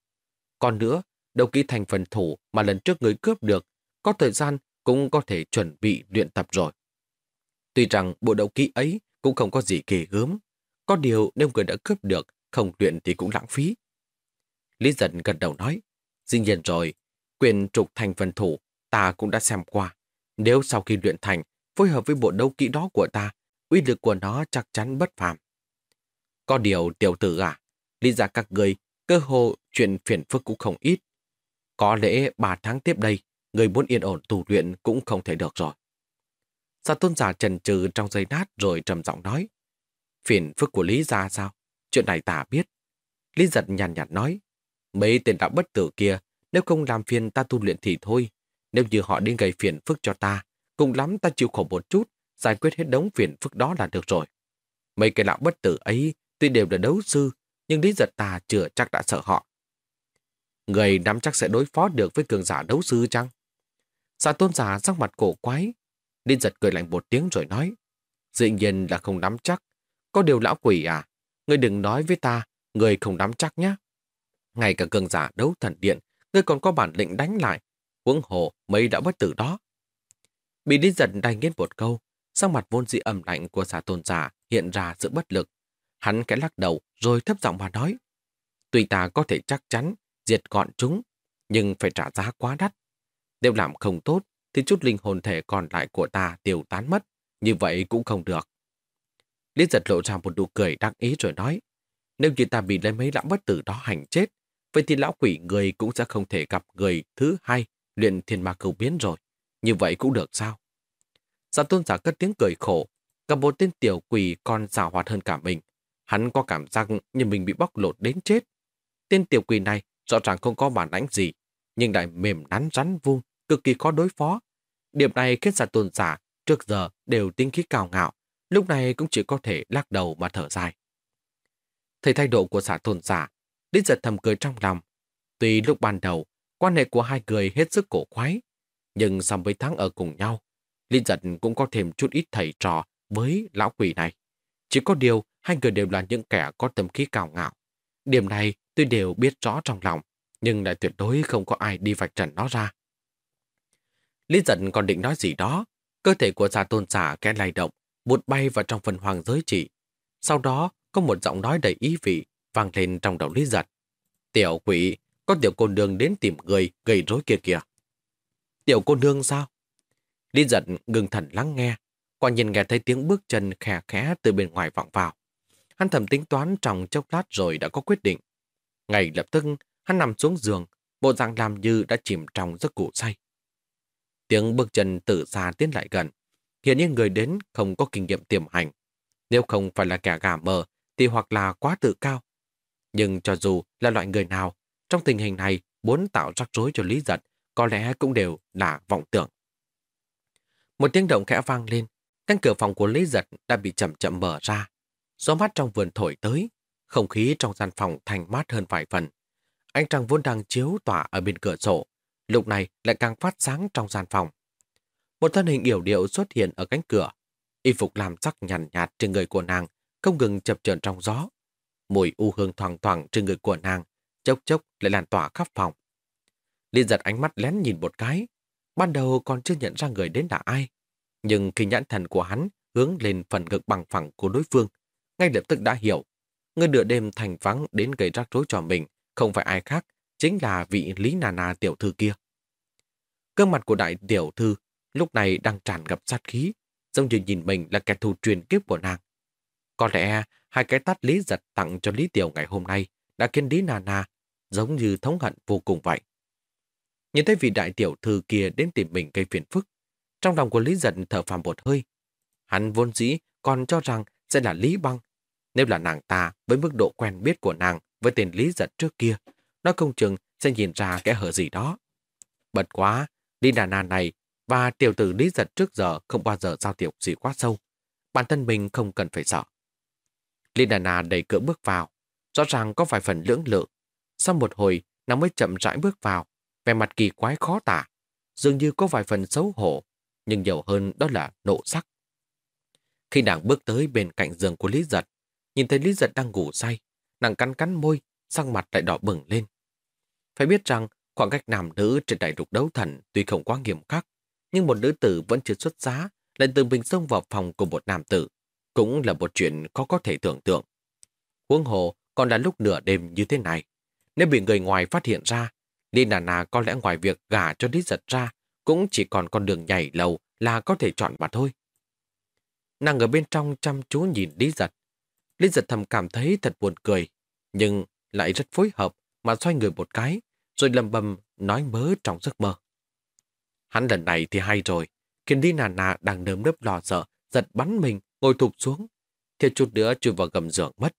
Còn nữa, đấu kỹ thành phần thủ mà lần trước người cướp được, có thời gian cũng có thể chuẩn bị luyện tập rồi. Tuy rằng bộ đấu kỹ ấy cũng không có gì kỳ gớm, có điều nếu người đã cướp được, không luyện thì cũng lãng phí. Lý giận gật đầu nói, dĩ nhiên rồi, quyền trục thành phần thủ ta cũng đã xem qua. Nếu sau khi luyện thành, phối hợp với bộ đấu kỹ đó của ta, uy lực của nó chắc chắn bất phàm. Có điều tiểu tử à, lý ra các người, cơ hồ chuyện phiền phức cũng không ít. Có lẽ ba tháng tiếp đây, người muốn yên ổn tù luyện cũng không thể được rồi. Sa tôn giả trần trừ trong giây nát rồi trầm giọng nói. Phiền phức của Lý gia sao? Chuyện này ta biết. Lý giật nhàn nhạt nói. Mấy tên đạo bất tử kia, nếu không làm phiền ta tu luyện thì thôi. Nếu như họ đến gây phiền phức cho ta, cùng lắm ta chịu khổ một chút, giải quyết hết đống phiền phức đó là được rồi. Mấy cái lão bất tử ấy tuy đều là đấu sư, nhưng lý giật ta chưa chắc đã sợ họ. Người nắm chắc sẽ đối phó được với cường giả đấu sư chăng? Giả tôn giả sắc mặt cổ quái. Lý giật cười lạnh một tiếng rồi nói. Dĩ nhiên là không nắm chắc. Có điều lão quỷ à, người đừng nói với ta, người không nắm chắc nhé. Ngay cả cường giả đấu thần điện, ngươi còn có bản lĩnh đánh lại. Huống hồ mấy đã bất tử đó. Bị Lý giật đành nghiến một câu, sắc mặt vốn dị ẩm lạnh của giả tôn giả hiện ra sự bất lực. Hắn kẽ lắc đầu rồi thấp giọng mà nói. Tuy ta có thể chắc chắn diệt gọn chúng, nhưng phải trả giá quá đắt. Nếu làm không tốt, thì chút linh hồn thể còn lại của ta tiêu tán mất. Như vậy cũng không được. Lý giật lộ ra một nụ cười đắc ý rồi nói. Nếu như ta bị lấy mấy lão bất tử đó hành chết, vậy thì lão quỷ người cũng sẽ không thể gặp người thứ hai luyện thiên ma cầu biến rồi. Như vậy cũng được sao? Giả tôn giả cất tiếng cười khổ, gặp một tên tiểu quỷ còn xảo hoạt hơn cả mình. Hắn có cảm giác như mình bị bóc lột đến chết. Tên tiểu quỷ này rõ ràng không có bản lãnh gì, nhưng lại mềm nắn rắn vuông, cực kỳ khó đối phó. Điểm này khiến giả tôn giả trước giờ đều tinh khí cao ngạo, lúc này cũng chỉ có thể lắc đầu mà thở dài. Thấy thái độ của giả tôn giả, Lý giật thầm cười trong lòng. Tuy lúc ban đầu, quan hệ của hai người hết sức cổ khoái, nhưng sau mấy tháng ở cùng nhau, Lý giật cũng có thêm chút ít thầy trò với lão quỷ này. Chỉ có điều, hai người đều là những kẻ có tâm khí cao ngạo. Điểm này tôi đều biết rõ trong lòng, nhưng lại tuyệt đối không có ai đi vạch trần nó ra. Lý giận còn định nói gì đó, cơ thể của già tôn giả kẽ lay động, vụt bay vào trong phần hoàng giới chỉ. Sau đó, có một giọng nói đầy ý vị vang lên trong đầu Lý giật. Tiểu quỷ, có tiểu cô nương đến tìm người gây rối kia kìa. Tiểu cô nương sao? Lý giật ngừng thần lắng nghe, quả nhìn nghe thấy tiếng bước chân khẽ khẽ từ bên ngoài vọng vào. Hắn thầm tính toán trong chốc lát rồi đã có quyết định. Ngày lập tức, hắn nằm xuống giường, bộ dạng làm như đã chìm trong giấc ngủ say. Tiếng bước chân từ xa tiến lại gần. Hiện nhiên người đến không có kinh nghiệm tiềm hành. Nếu không phải là kẻ gà mờ, thì hoặc là quá tự cao. Nhưng cho dù là loại người nào, trong tình hình này muốn tạo rắc rối cho Lý Giật, có lẽ cũng đều là vọng tưởng. Một tiếng động khẽ vang lên, cánh cửa phòng của Lý Giật đã bị chậm chậm mở ra. Gió mát trong vườn thổi tới, không khí trong gian phòng thành mát hơn vài phần. Ánh trăng vốn đang chiếu tỏa ở bên cửa sổ, lúc này lại càng phát sáng trong gian phòng. Một thân hình yểu điệu xuất hiện ở cánh cửa. Y phục làm sắc nhàn nhạt, trên người của nàng, không ngừng chập chờn trong gió. Mùi u hương thoảng thoảng trên người của nàng, chốc chốc lại lan tỏa khắp phòng. Liên giật ánh mắt lén nhìn một cái. Ban đầu còn chưa nhận ra người đến là ai. Nhưng khi nhãn thần của hắn hướng lên phần ngực bằng phẳng của đối phương, ngay lập tức đã hiểu. Người nửa đêm thành vắng đến gây rắc rối cho mình, không phải ai khác, chính là vị Lý Nà Nà tiểu thư kia. Cơ mặt của đại tiểu thư lúc này đang tràn ngập sát khí, giống như nhìn mình là kẻ thù truyền kiếp của nàng. Có lẽ hai cái tát Lý giật tặng cho Lý Tiểu ngày hôm nay đã khiến Lý Nà Nà giống như thống hận vô cùng vậy. Nhìn thấy vị đại tiểu thư kia đến tìm mình gây phiền phức, trong lòng của Lý giật thở phào một hơi. Hắn vốn dĩ còn cho rằng sẽ là Lý Băng. Nếu là nàng ta với mức độ quen biết của nàng với tên Lý giật trước kia, nó không chừng sẽ nhìn ra kẻ hở gì đó. Bật quá, Lý Nà Nà này và tiểu tử Lý giật trước giờ không bao giờ giao tiếp gì quá sâu. Bản thân mình không cần phải sợ. Lý Nà Nà đẩy cửa bước vào, rõ ràng có vài phần lưỡng lự. Sau một hồi, nàng mới chậm rãi bước vào, vẻ mặt kỳ quái khó tả, dường như có vài phần xấu hổ, nhưng nhiều hơn đó là nộ sắc. Khi nàng bước tới bên cạnh giường của Lý Giật, nhìn thấy Lý Giật đang ngủ say, nàng cắn cắn môi, sang mặt lại đỏ bừng lên. Phải biết rằng, khoảng cách nam nữ trên đại lục đấu thần tuy không quá nghiêm khắc, nhưng một nữ tử vẫn chưa xuất giá, lại từ mình xông vào phòng của một nam tử, cũng là một chuyện khó có thể tưởng tượng. Huống hồ còn là lúc nửa đêm như thế này. Nếu bị người ngoài phát hiện ra, Lý Nà Nà có lẽ ngoài việc gả cho Lý Giật ra, cũng chỉ còn con đường nhảy lầu là có thể chọn mà thôi. Nàng ở bên trong chăm chú nhìn Lý Giật. Lý Giật thầm cảm thấy thật buồn cười, nhưng lại rất phối hợp mà xoay người một cái, rồi lầm bầm nói mớ trong giấc mơ. Hắn lần này thì hay rồi, khiến đi Nà Nà đang nơm nớp lo sợ, giật bắn mình, ngồi thụp xuống. Thiệt chút nữa chui vào gầm giường mất.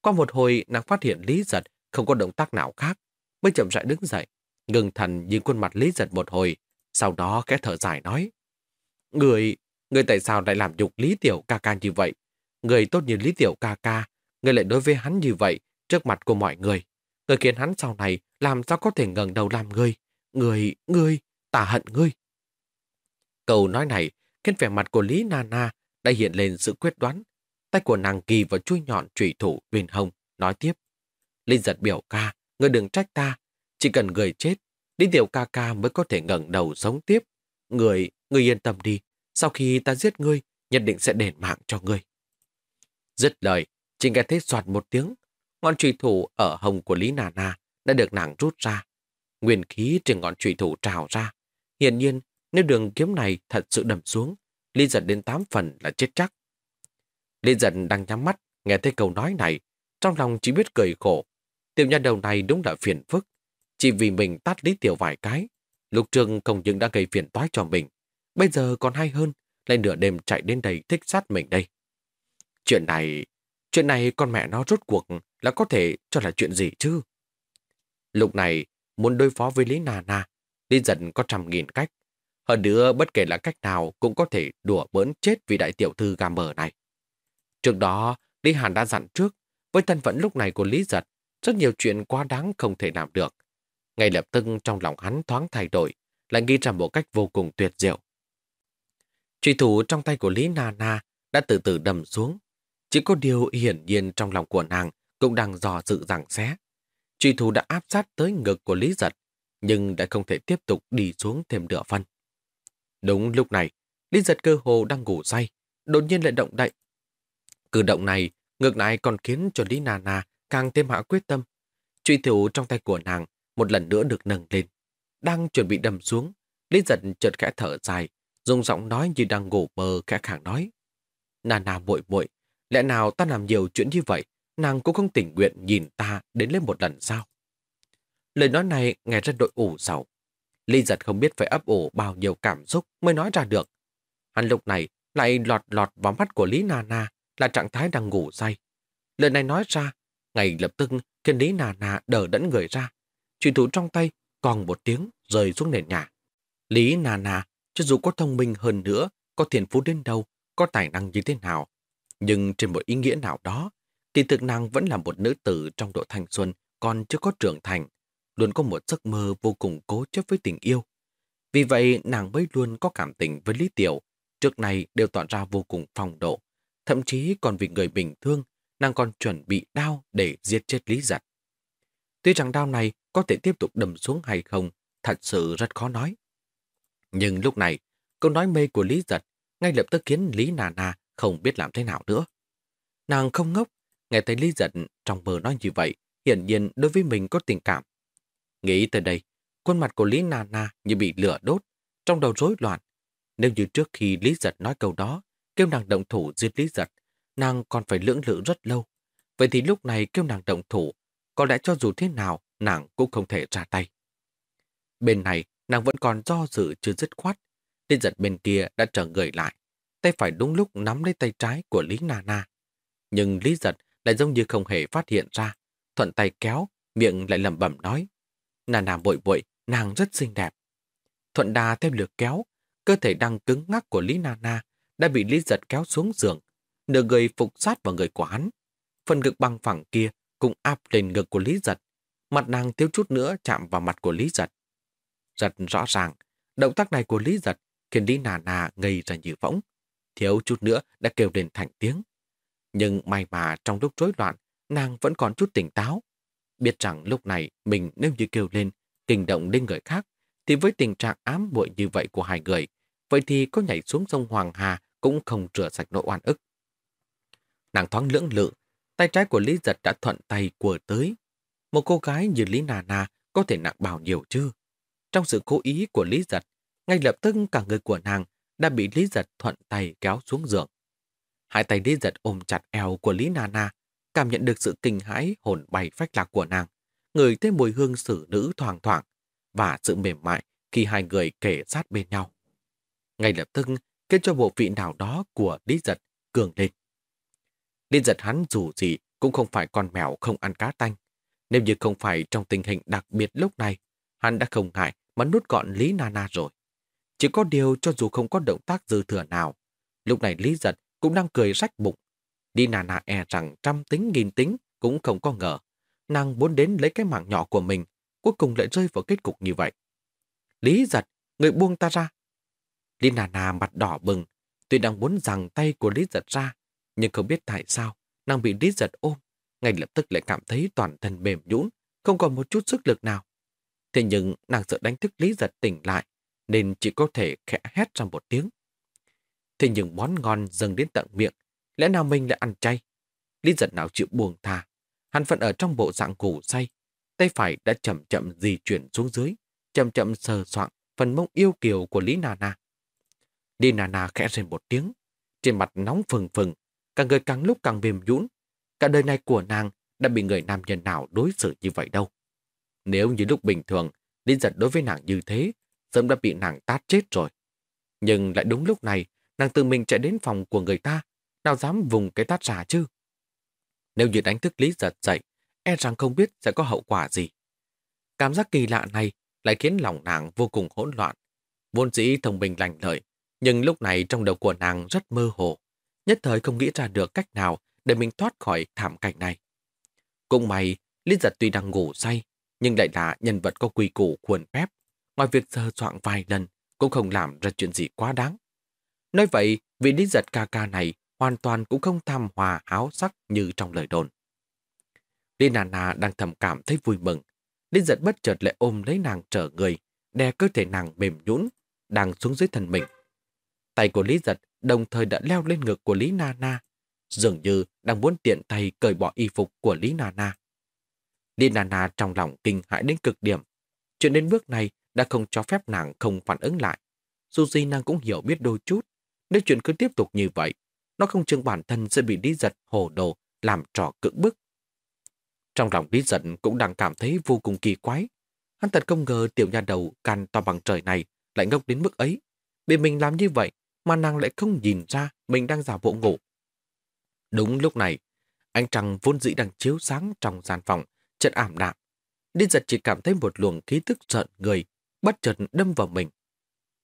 Qua một hồi, nàng phát hiện Lý Giật không có động tác nào khác, mới chậm rãi đứng dậy, ngừng thần nhìn khuôn mặt Lý Giật một hồi, sau đó khẽ thở dài nói. Người, người tại sao lại làm nhục Lý Tiểu ca ca như vậy? Người tốt như Lý Tiểu ca ca, người lại đối với hắn như vậy trước mặt của mọi người. Người khiến hắn sau này làm sao có thể ngẩng đầu làm người. Người, người, tả hận ngươi. Câu nói này khiến vẻ mặt của Lý Nana đã hiện lên sự quyết đoán. Tay của nàng kỳ vào chui nhọn trụy thủ bên hông, nói tiếp. Linh giật biểu ca, ngươi đừng trách ta. Chỉ cần người chết, Lý Tiểu ca ca mới có thể ngẩng đầu sống tiếp. Người, người yên tâm đi. Sau khi ta giết ngươi, nhất định sẽ đền mạng cho ngươi. Dứt lời, chỉ nghe thấy soạt một tiếng. Ngọn trùy thủ ở hồng của Lý Nà Na đã được nàng rút ra. Nguyên khí trên ngọn trùy thủ trào ra. Hiển nhiên, nếu đường kiếm này thật sự đầm xuống, Lý giật đến tám phần là chết chắc. Lý giật đang nhắm mắt, nghe thấy câu nói này, trong lòng chỉ biết cười khổ. Tiểu nhân đầu này đúng là phiền phức. Chỉ vì mình tát Lý Tiểu vài cái, Lục Trường không những đã gây phiền toái cho mình, bây giờ còn hay hơn, lại nửa đêm chạy đến đây thích sát mình đây. Chuyện này, chuyện này con mẹ nó rốt cuộc là có thể cho là chuyện gì chứ? Lúc này, muốn đối phó với Lý Nà Nà, Lý Dân có trăm nghìn cách. Hơn nữa, bất kể là cách nào cũng có thể đùa bỡn chết vì đại tiểu thư gà mờ này. Trước đó, Lý Hàn đã dặn trước, với thân phận lúc này của Lý Giật, rất nhiều chuyện quá đáng không thể làm được. Ngay lập tức trong lòng hắn thoáng thay đổi, lại nghĩ ra một cách vô cùng tuyệt diệu. Truy thủ trong tay của Lý Na Na đã từ từ đầm xuống. Chỉ có điều hiển nhiên trong lòng của nàng cũng đang dò dự rằng xé. Truy thủ đã áp sát tới ngực của Lý Giật, nhưng đã không thể tiếp tục đi xuống thêm nửa phân. Đúng lúc này, Lý Giật cơ hồ đang ngủ say, đột nhiên lại động đậy. Cử động này ngược lại còn khiến cho Lý nà nà càng thêm hạ quyết tâm. Truy thủ trong tay của nàng một lần nữa được nâng lên. Đang chuẩn bị đâm xuống, Lý Giật chợt khẽ thở dài, dùng giọng nói như đang ngủ mơ khẽ khàng nói. Nà nà muội muội lẽ nào ta làm nhiều chuyện như vậy, nàng cũng không tình nguyện nhìn ta đến lên một lần sao? Lời nói này nghe rất đội ủ sầu. Lý giật không biết phải ấp ủ bao nhiêu cảm xúc mới nói ra được. Hắn lúc này lại lọt lọt vào mắt của Lý Nana là trạng thái đang ngủ say. Lời này nói ra, ngay lập tức khiến Lý Nana đỡ đẫn người ra. Chuyện thủ trong tay còn một tiếng rơi xuống nền nhà. Lý Nana, cho dù có thông minh hơn nữa, có thiền phú đến đâu, có tài năng như thế nào, nhưng trên một ý nghĩa nào đó, kỳ thực nàng vẫn là một nữ tử trong độ thanh xuân còn chưa có trưởng thành, luôn có một giấc mơ vô cùng cố chấp với tình yêu. Vì vậy, nàng mới luôn có cảm tình với Lý Tiểu, trước này đều tỏ ra vô cùng phong độ. Thậm chí còn vì người bình thương, nàng còn chuẩn bị đao để giết chết Lý Giật. Tuy rằng đao này có thể tiếp tục đầm xuống hay không, thật sự rất khó nói. Nhưng lúc này, câu nói mê của Lý Giật ngay lập tức khiến Lý Nà Nà không biết làm thế nào nữa. Nàng không ngốc, nghe thấy Lý giận trong mơ nói như vậy, hiển nhiên đối với mình có tình cảm. Nghĩ tới đây, khuôn mặt của Lý Nà Nà như bị lửa đốt, trong đầu rối loạn. Nếu như trước khi Lý Giật nói câu đó, kêu nàng động thủ giết Lý Giật, nàng còn phải lưỡng lự rất lâu. Vậy thì lúc này kêu nàng động thủ, có lẽ cho dù thế nào, nàng cũng không thể ra tay. Bên này, nàng vẫn còn do dự chưa dứt khoát. Lý giật bên kia đã trở người lại. Tay phải đúng lúc nắm lấy tay trái của Lý Nana. Nhưng Lý giật lại giống như không hề phát hiện ra. Thuận tay kéo, miệng lại lẩm bẩm nói. Nana bội bội, nàng rất xinh đẹp. Thuận đà theo lượt kéo, cơ thể đang cứng ngắc của Lý Nana đã bị Lý giật kéo xuống giường. Nửa người phục sát vào người của hắn. Phần ngực băng phẳng kia cũng áp lên ngực của Lý giật. Mặt nàng thiếu chút nữa chạm vào mặt của Lý giật. Giật rõ ràng, động tác này của Lý giật khiến Lý Nà Nà ngây ra như võng. Thiếu chút nữa đã kêu lên thành tiếng. Nhưng may mà trong lúc rối loạn, nàng vẫn còn chút tỉnh táo. Biết rằng lúc này mình nếu như kêu lên, kinh động đến người khác, thì với tình trạng ám muội như vậy của hai người, vậy thì có nhảy xuống sông Hoàng Hà cũng không rửa sạch nỗi oan ức. Nàng thoáng lưỡng lự, tay trái của Lý Giật đã thuận tay của tới. Một cô gái như Lý Nà Nà có thể nặng bảo nhiều chứ? Trong sự cố ý của Lý Giật, ngay lập tức cả người của nàng đã bị Lý Giật thuận tay kéo xuống giường. Hai tay Lý Giật ôm chặt eo của Lý Nana, cảm nhận được sự kinh hãi hồn bay phách lạc của nàng, người thấy mùi hương xử nữ thoảng thoảng và sự mềm mại khi hai người kể sát bên nhau. Ngay lập tức khiến cho bộ vị nào đó của Lý Giật cường lên. Lý Giật hắn dù gì cũng không phải con mèo không ăn cá tanh. Nếu như không phải trong tình hình đặc biệt lúc này, hắn đã không ngại mà nút gọn Lý Nana rồi. Chỉ có điều cho dù không có động tác dư thừa nào, lúc này Lý Giật cũng đang cười rách bụng. đi nà nà e rằng trăm tính nghìn tính cũng không có ngờ. Nàng muốn đến lấy cái mạng nhỏ của mình, cuối cùng lại rơi vào kết cục như vậy. Lý Giật, người buông ta ra. Lý nà mặt đỏ bừng, tuy đang muốn giằng tay của Lý Giật ra, nhưng không biết tại sao nàng bị Lý Giật ôm, ngay lập tức lại cảm thấy toàn thân mềm nhũn, không còn một chút sức lực nào. Thế nhưng nàng sợ đánh thức Lý Giật tỉnh lại, nên chỉ có thể khẽ hét ra một tiếng. Thế nhưng món ngon dâng đến tận miệng, lẽ nào mình lại ăn chay? Lý Giật nào chịu buông thà? Hắn vẫn ở trong bộ dạng ngủ say, tay phải đã chậm chậm di chuyển xuống dưới, chậm chậm sờ soạn phần mông yêu kiều của Lý Nana. Lý Nana khẽ rên một tiếng, trên mặt nóng phừng phừng, càng người càng lúc càng mềm nhũn. Cả đời này của nàng đã bị người nam nhân nào đối xử như vậy đâu. Nếu như lúc bình thường, Lý giật đối với nàng như thế, sớm đã bị nàng tát chết rồi. Nhưng lại đúng lúc này, nàng tự mình chạy đến phòng của người ta, nào dám vùng cái tát giả chứ? Nếu như đánh thức Lý giật dậy, e rằng không biết sẽ có hậu quả gì. Cảm giác kỳ lạ này lại khiến lòng nàng vô cùng hỗn loạn. Vốn dĩ thông minh lành lợi, nhưng lúc này trong đầu của nàng rất mơ hồ. Nhất thời không nghĩ ra được cách nào để mình thoát khỏi thảm cảnh này. Cũng may, Lý giật tuy đang ngủ say, nhưng lại là nhân vật có quy củ khuôn phép. Ngoài việc sơ soạn vài lần, cũng không làm ra chuyện gì quá đáng. Nói vậy, vị lý giật ca ca này hoàn toàn cũng không tham hòa háo sắc như trong lời đồn. Lý Nana đang thầm cảm thấy vui mừng. Lý giật bất chợt lại ôm lấy nàng trở người, đè cơ thể nàng mềm nhũn đang xuống dưới thân mình. Tay của Lý giật đồng thời đã leo lên ngực của Lý Nana, dường như đang muốn tiện tay cởi bỏ y phục của Lý Nana. Lý Nana trong lòng kinh hãi đến cực điểm. Chuyện đến bước này đã không cho phép nàng không phản ứng lại. Dù gì nàng cũng hiểu biết đôi chút. Nếu chuyện cứ tiếp tục như vậy, nó không chừng bản thân sẽ bị đi giật hồ đồ, làm trò cưỡng bức. Trong lòng đi giật cũng đang cảm thấy vô cùng kỳ quái. Hắn thật không ngờ tiểu nhà đầu can to bằng trời này lại ngốc đến mức ấy. Bị mình làm như vậy mà nàng lại không nhìn ra mình đang giả bộ ngủ. Đúng lúc này, ánh trăng vốn dĩ đang chiếu sáng trong gian phòng, chợt ảm đạm. Đi giật chỉ cảm thấy một luồng khí tức giận người, bất chợt đâm vào mình.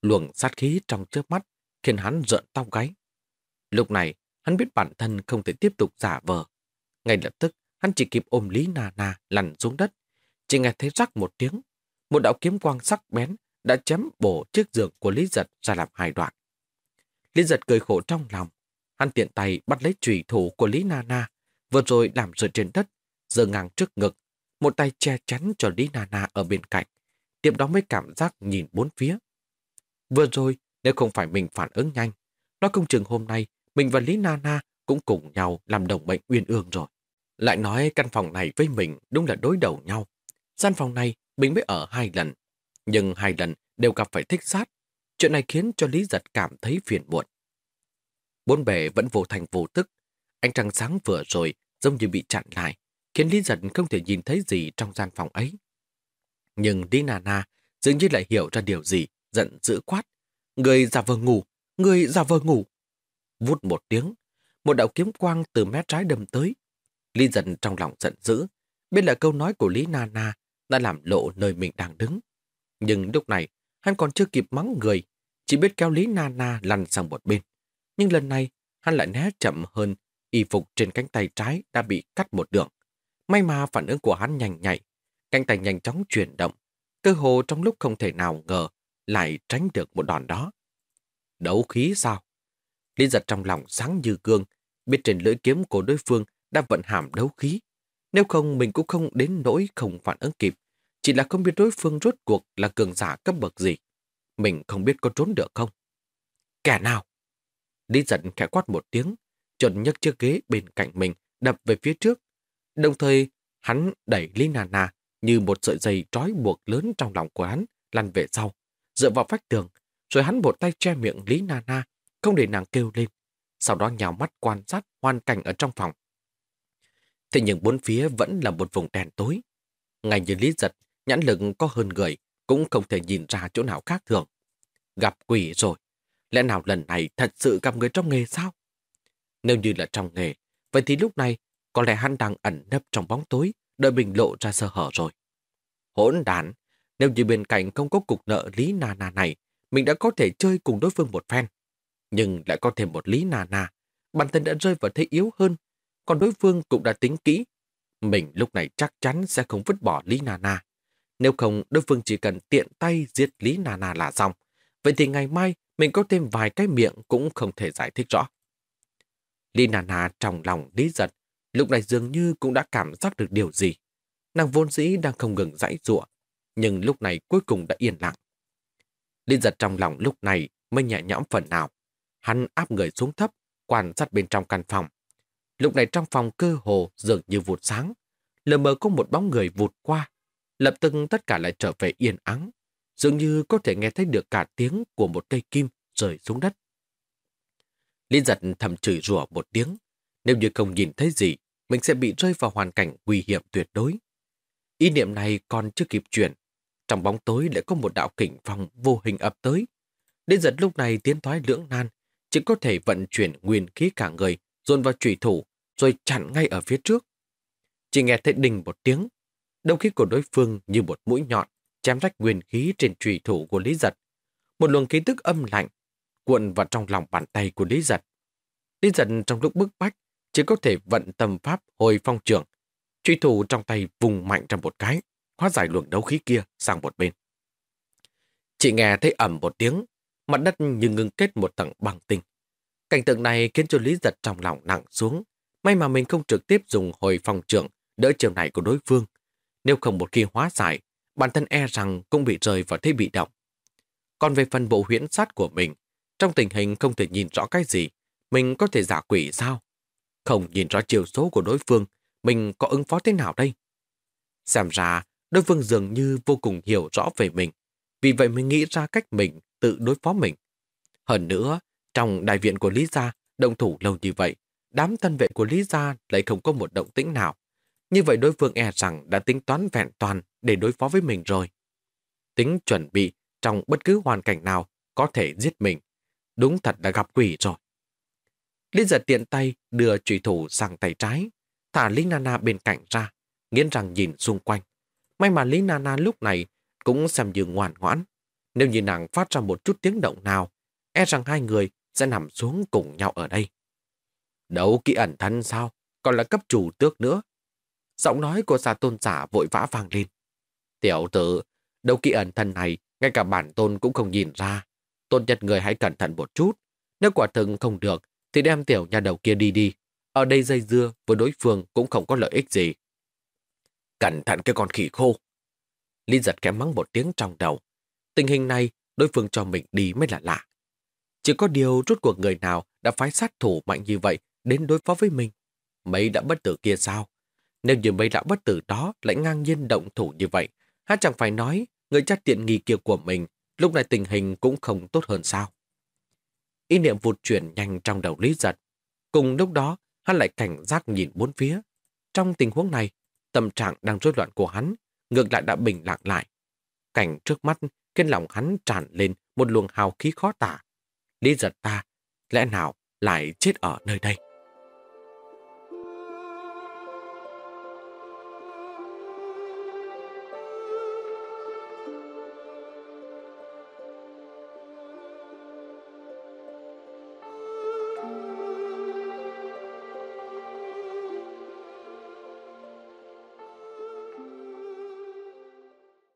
Luồng sát khí trong trước mắt khiến hắn rợn tóc gáy. Lúc này, hắn biết bản thân không thể tiếp tục giả vờ. Ngay lập tức, hắn chỉ kịp ôm Lý Na Na lăn xuống đất. Chỉ nghe thấy rắc một tiếng. Một đạo kiếm quang sắc bén đã chém bổ chiếc giường của Lý Giật ra làm hai đoạn. Lý Giật cười khổ trong lòng. Hắn tiện tay bắt lấy trùy thủ của Lý Na Na, vừa rồi làm rơi trên đất, giờ ngang trước ngực, một tay che chắn cho Lý Na Na ở bên cạnh tiệm đó mới cảm giác nhìn bốn phía. Vừa rồi, nếu không phải mình phản ứng nhanh, nói công chừng hôm nay, mình và Lý nana Na cũng cùng nhau làm đồng bệnh uyên ương rồi. Lại nói căn phòng này với mình đúng là đối đầu nhau. Gian phòng này mình mới ở hai lần, nhưng hai lần đều gặp phải thích sát. Chuyện này khiến cho Lý Giật cảm thấy phiền muộn. Bốn bề vẫn vô thành vô tức. Ánh trăng sáng vừa rồi giống như bị chặn lại, khiến Lý Giật không thể nhìn thấy gì trong gian phòng ấy. Nhưng Lý Nana dường như lại hiểu ra điều gì, giận dữ quát. Người giả vờ ngủ, người giả vờ ngủ. Vút một tiếng, một đạo kiếm quang từ mé trái đâm tới. Lý Dần trong lòng giận dữ, biết là câu nói của Lý Nana đã làm lộ nơi mình đang đứng. Nhưng lúc này, hắn còn chưa kịp mắng người, chỉ biết kéo Lý Nana lăn sang một bên. Nhưng lần này, hắn lại né chậm hơn, y phục trên cánh tay trái đã bị cắt một đường. May mà phản ứng của hắn nhanh nhạy, cánh tay nhanh chóng chuyển động, cơ hồ trong lúc không thể nào ngờ lại tránh được một đòn đó. Đấu khí sao? Lý giật trong lòng sáng như gương, biết trên lưỡi kiếm của đối phương đã vận hàm đấu khí. Nếu không mình cũng không đến nỗi không phản ứng kịp, chỉ là không biết đối phương rốt cuộc là cường giả cấp bậc gì. Mình không biết có trốn được không? Kẻ nào? Lý giật khẽ quát một tiếng, chuẩn nhấc chiếc ghế bên cạnh mình đập về phía trước. Đồng thời, hắn đẩy Lý na như một sợi dây trói buộc lớn trong lòng của hắn lăn về sau, dựa vào vách tường, rồi hắn một tay che miệng Lý Nana, không để nàng kêu lên, sau đó nhào mắt quan sát hoàn cảnh ở trong phòng. Thế nhưng bốn phía vẫn là một vùng đèn tối. Ngay như Lý Giật, nhãn lực có hơn người, cũng không thể nhìn ra chỗ nào khác thường. Gặp quỷ rồi, lẽ nào lần này thật sự gặp người trong nghề sao? Nếu như là trong nghề, vậy thì lúc này có lẽ hắn đang ẩn nấp trong bóng tối, đợi mình lộ ra sơ hở rồi. Hỗn đản, nếu như bên cạnh không có cục nợ Lý Nà Nà này, mình đã có thể chơi cùng đối phương một phen. Nhưng lại có thêm một Lý Nà Nà, bản thân đã rơi vào thế yếu hơn, còn đối phương cũng đã tính kỹ. Mình lúc này chắc chắn sẽ không vứt bỏ Lý Nà Nà. Nếu không, đối phương chỉ cần tiện tay giết Lý Nà Nà là xong. Vậy thì ngày mai mình có thêm vài cái miệng cũng không thể giải thích rõ. Lý Nà Nà trong lòng lý giật, lúc này dường như cũng đã cảm giác được điều gì. Nàng vốn dĩ đang không ngừng giải rụa, nhưng lúc này cuối cùng đã yên lặng. liên giật trong lòng lúc này mới nhẹ nhõm phần nào. Hắn áp người xuống thấp, quan sát bên trong căn phòng. Lúc này trong phòng cơ hồ dường như vụt sáng. Lờ mờ có một bóng người vụt qua. Lập tức tất cả lại trở về yên ắng. Dường như có thể nghe thấy được cả tiếng của một cây kim rơi xuống đất. liên giật thầm chửi rủa một tiếng. Nếu như không nhìn thấy gì, mình sẽ bị rơi vào hoàn cảnh nguy hiểm tuyệt đối. Ý niệm này còn chưa kịp chuyển. Trong bóng tối lại có một đạo kình phong vô hình ập tới. Đến giật lúc này tiến thoái lưỡng nan, chỉ có thể vận chuyển nguyên khí cả người, dồn vào trùy thủ, rồi chặn ngay ở phía trước. Chỉ nghe thấy đình một tiếng, đầu khí của đối phương như một mũi nhọn, chém rách nguyên khí trên trùy thủ của Lý Giật. Một luồng khí tức âm lạnh cuộn vào trong lòng bàn tay của Lý Giật. Lý Giật trong lúc bức bách chỉ có thể vận tâm pháp hồi phong trường. Truy thủ trong tay vùng mạnh trong một cái, hóa giải luồng đấu khí kia sang một bên. chị nghe thấy ẩm một tiếng, mặt đất như ngưng kết một tầng bằng tinh. Cảnh tượng này khiến cho Lý Giật trong lòng nặng xuống. May mà mình không trực tiếp dùng hồi phong trưởng đỡ chiều này của đối phương. Nếu không một khi hóa giải, bản thân e rằng cũng bị rơi vào thế bị động. Còn về phần bộ huyễn sát của mình, trong tình hình không thể nhìn rõ cái gì, mình có thể giả quỷ sao? Không nhìn rõ chiều số của đối phương, mình có ứng phó thế nào đây? Xem ra, đối phương dường như vô cùng hiểu rõ về mình. Vì vậy mình nghĩ ra cách mình tự đối phó mình. Hơn nữa, trong đại viện của Lý Gia, động thủ lâu như vậy, đám thân vệ của Lý Gia lại không có một động tĩnh nào. Như vậy đối phương e rằng đã tính toán vẹn toàn để đối phó với mình rồi. tính chuẩn bị trong bất cứ hoàn cảnh nào có thể giết mình. Đúng thật đã gặp quỷ rồi. Lý giật tiện tay đưa trùy thủ sang tay trái, thả Lý Nana bên cạnh ra, nghiến rằng nhìn xung quanh. May mà Lý Nana lúc này cũng xem như ngoan ngoãn. Nếu như nàng phát ra một chút tiếng động nào, e rằng hai người sẽ nằm xuống cùng nhau ở đây. Đấu kỹ ẩn thân sao? Còn là cấp chủ tước nữa. Giọng nói của xà tôn giả vội vã vang lên. Tiểu tử, đấu kỹ ẩn thân này, ngay cả bản tôn cũng không nhìn ra. Tôn nhất người hãy cẩn thận một chút. Nếu quả thực không được, thì đem tiểu nhà đầu kia đi đi. Ở đây dây dưa với đối phương cũng không có lợi ích gì. Cẩn thận cái con khỉ khô. Lý giật kém mắng một tiếng trong đầu. Tình hình này, đối phương cho mình đi mới là lạ. Chỉ có điều rút cuộc người nào đã phái sát thủ mạnh như vậy đến đối phó với mình. Mấy đã bất tử kia sao? Nếu như mấy đã bất tử đó lại ngang nhiên động thủ như vậy, hát chẳng phải nói người chắc tiện nghi kia của mình lúc này tình hình cũng không tốt hơn sao. Ý niệm vụt chuyển nhanh trong đầu Lý Giật. Cùng lúc đó, hắn lại cảnh giác nhìn bốn phía. Trong tình huống này, tâm trạng đang rối loạn của hắn, ngược lại đã bình lặng lại. Cảnh trước mắt khiến lòng hắn tràn lên một luồng hào khí khó tả. Lý Giật ta, lẽ nào lại chết ở nơi đây?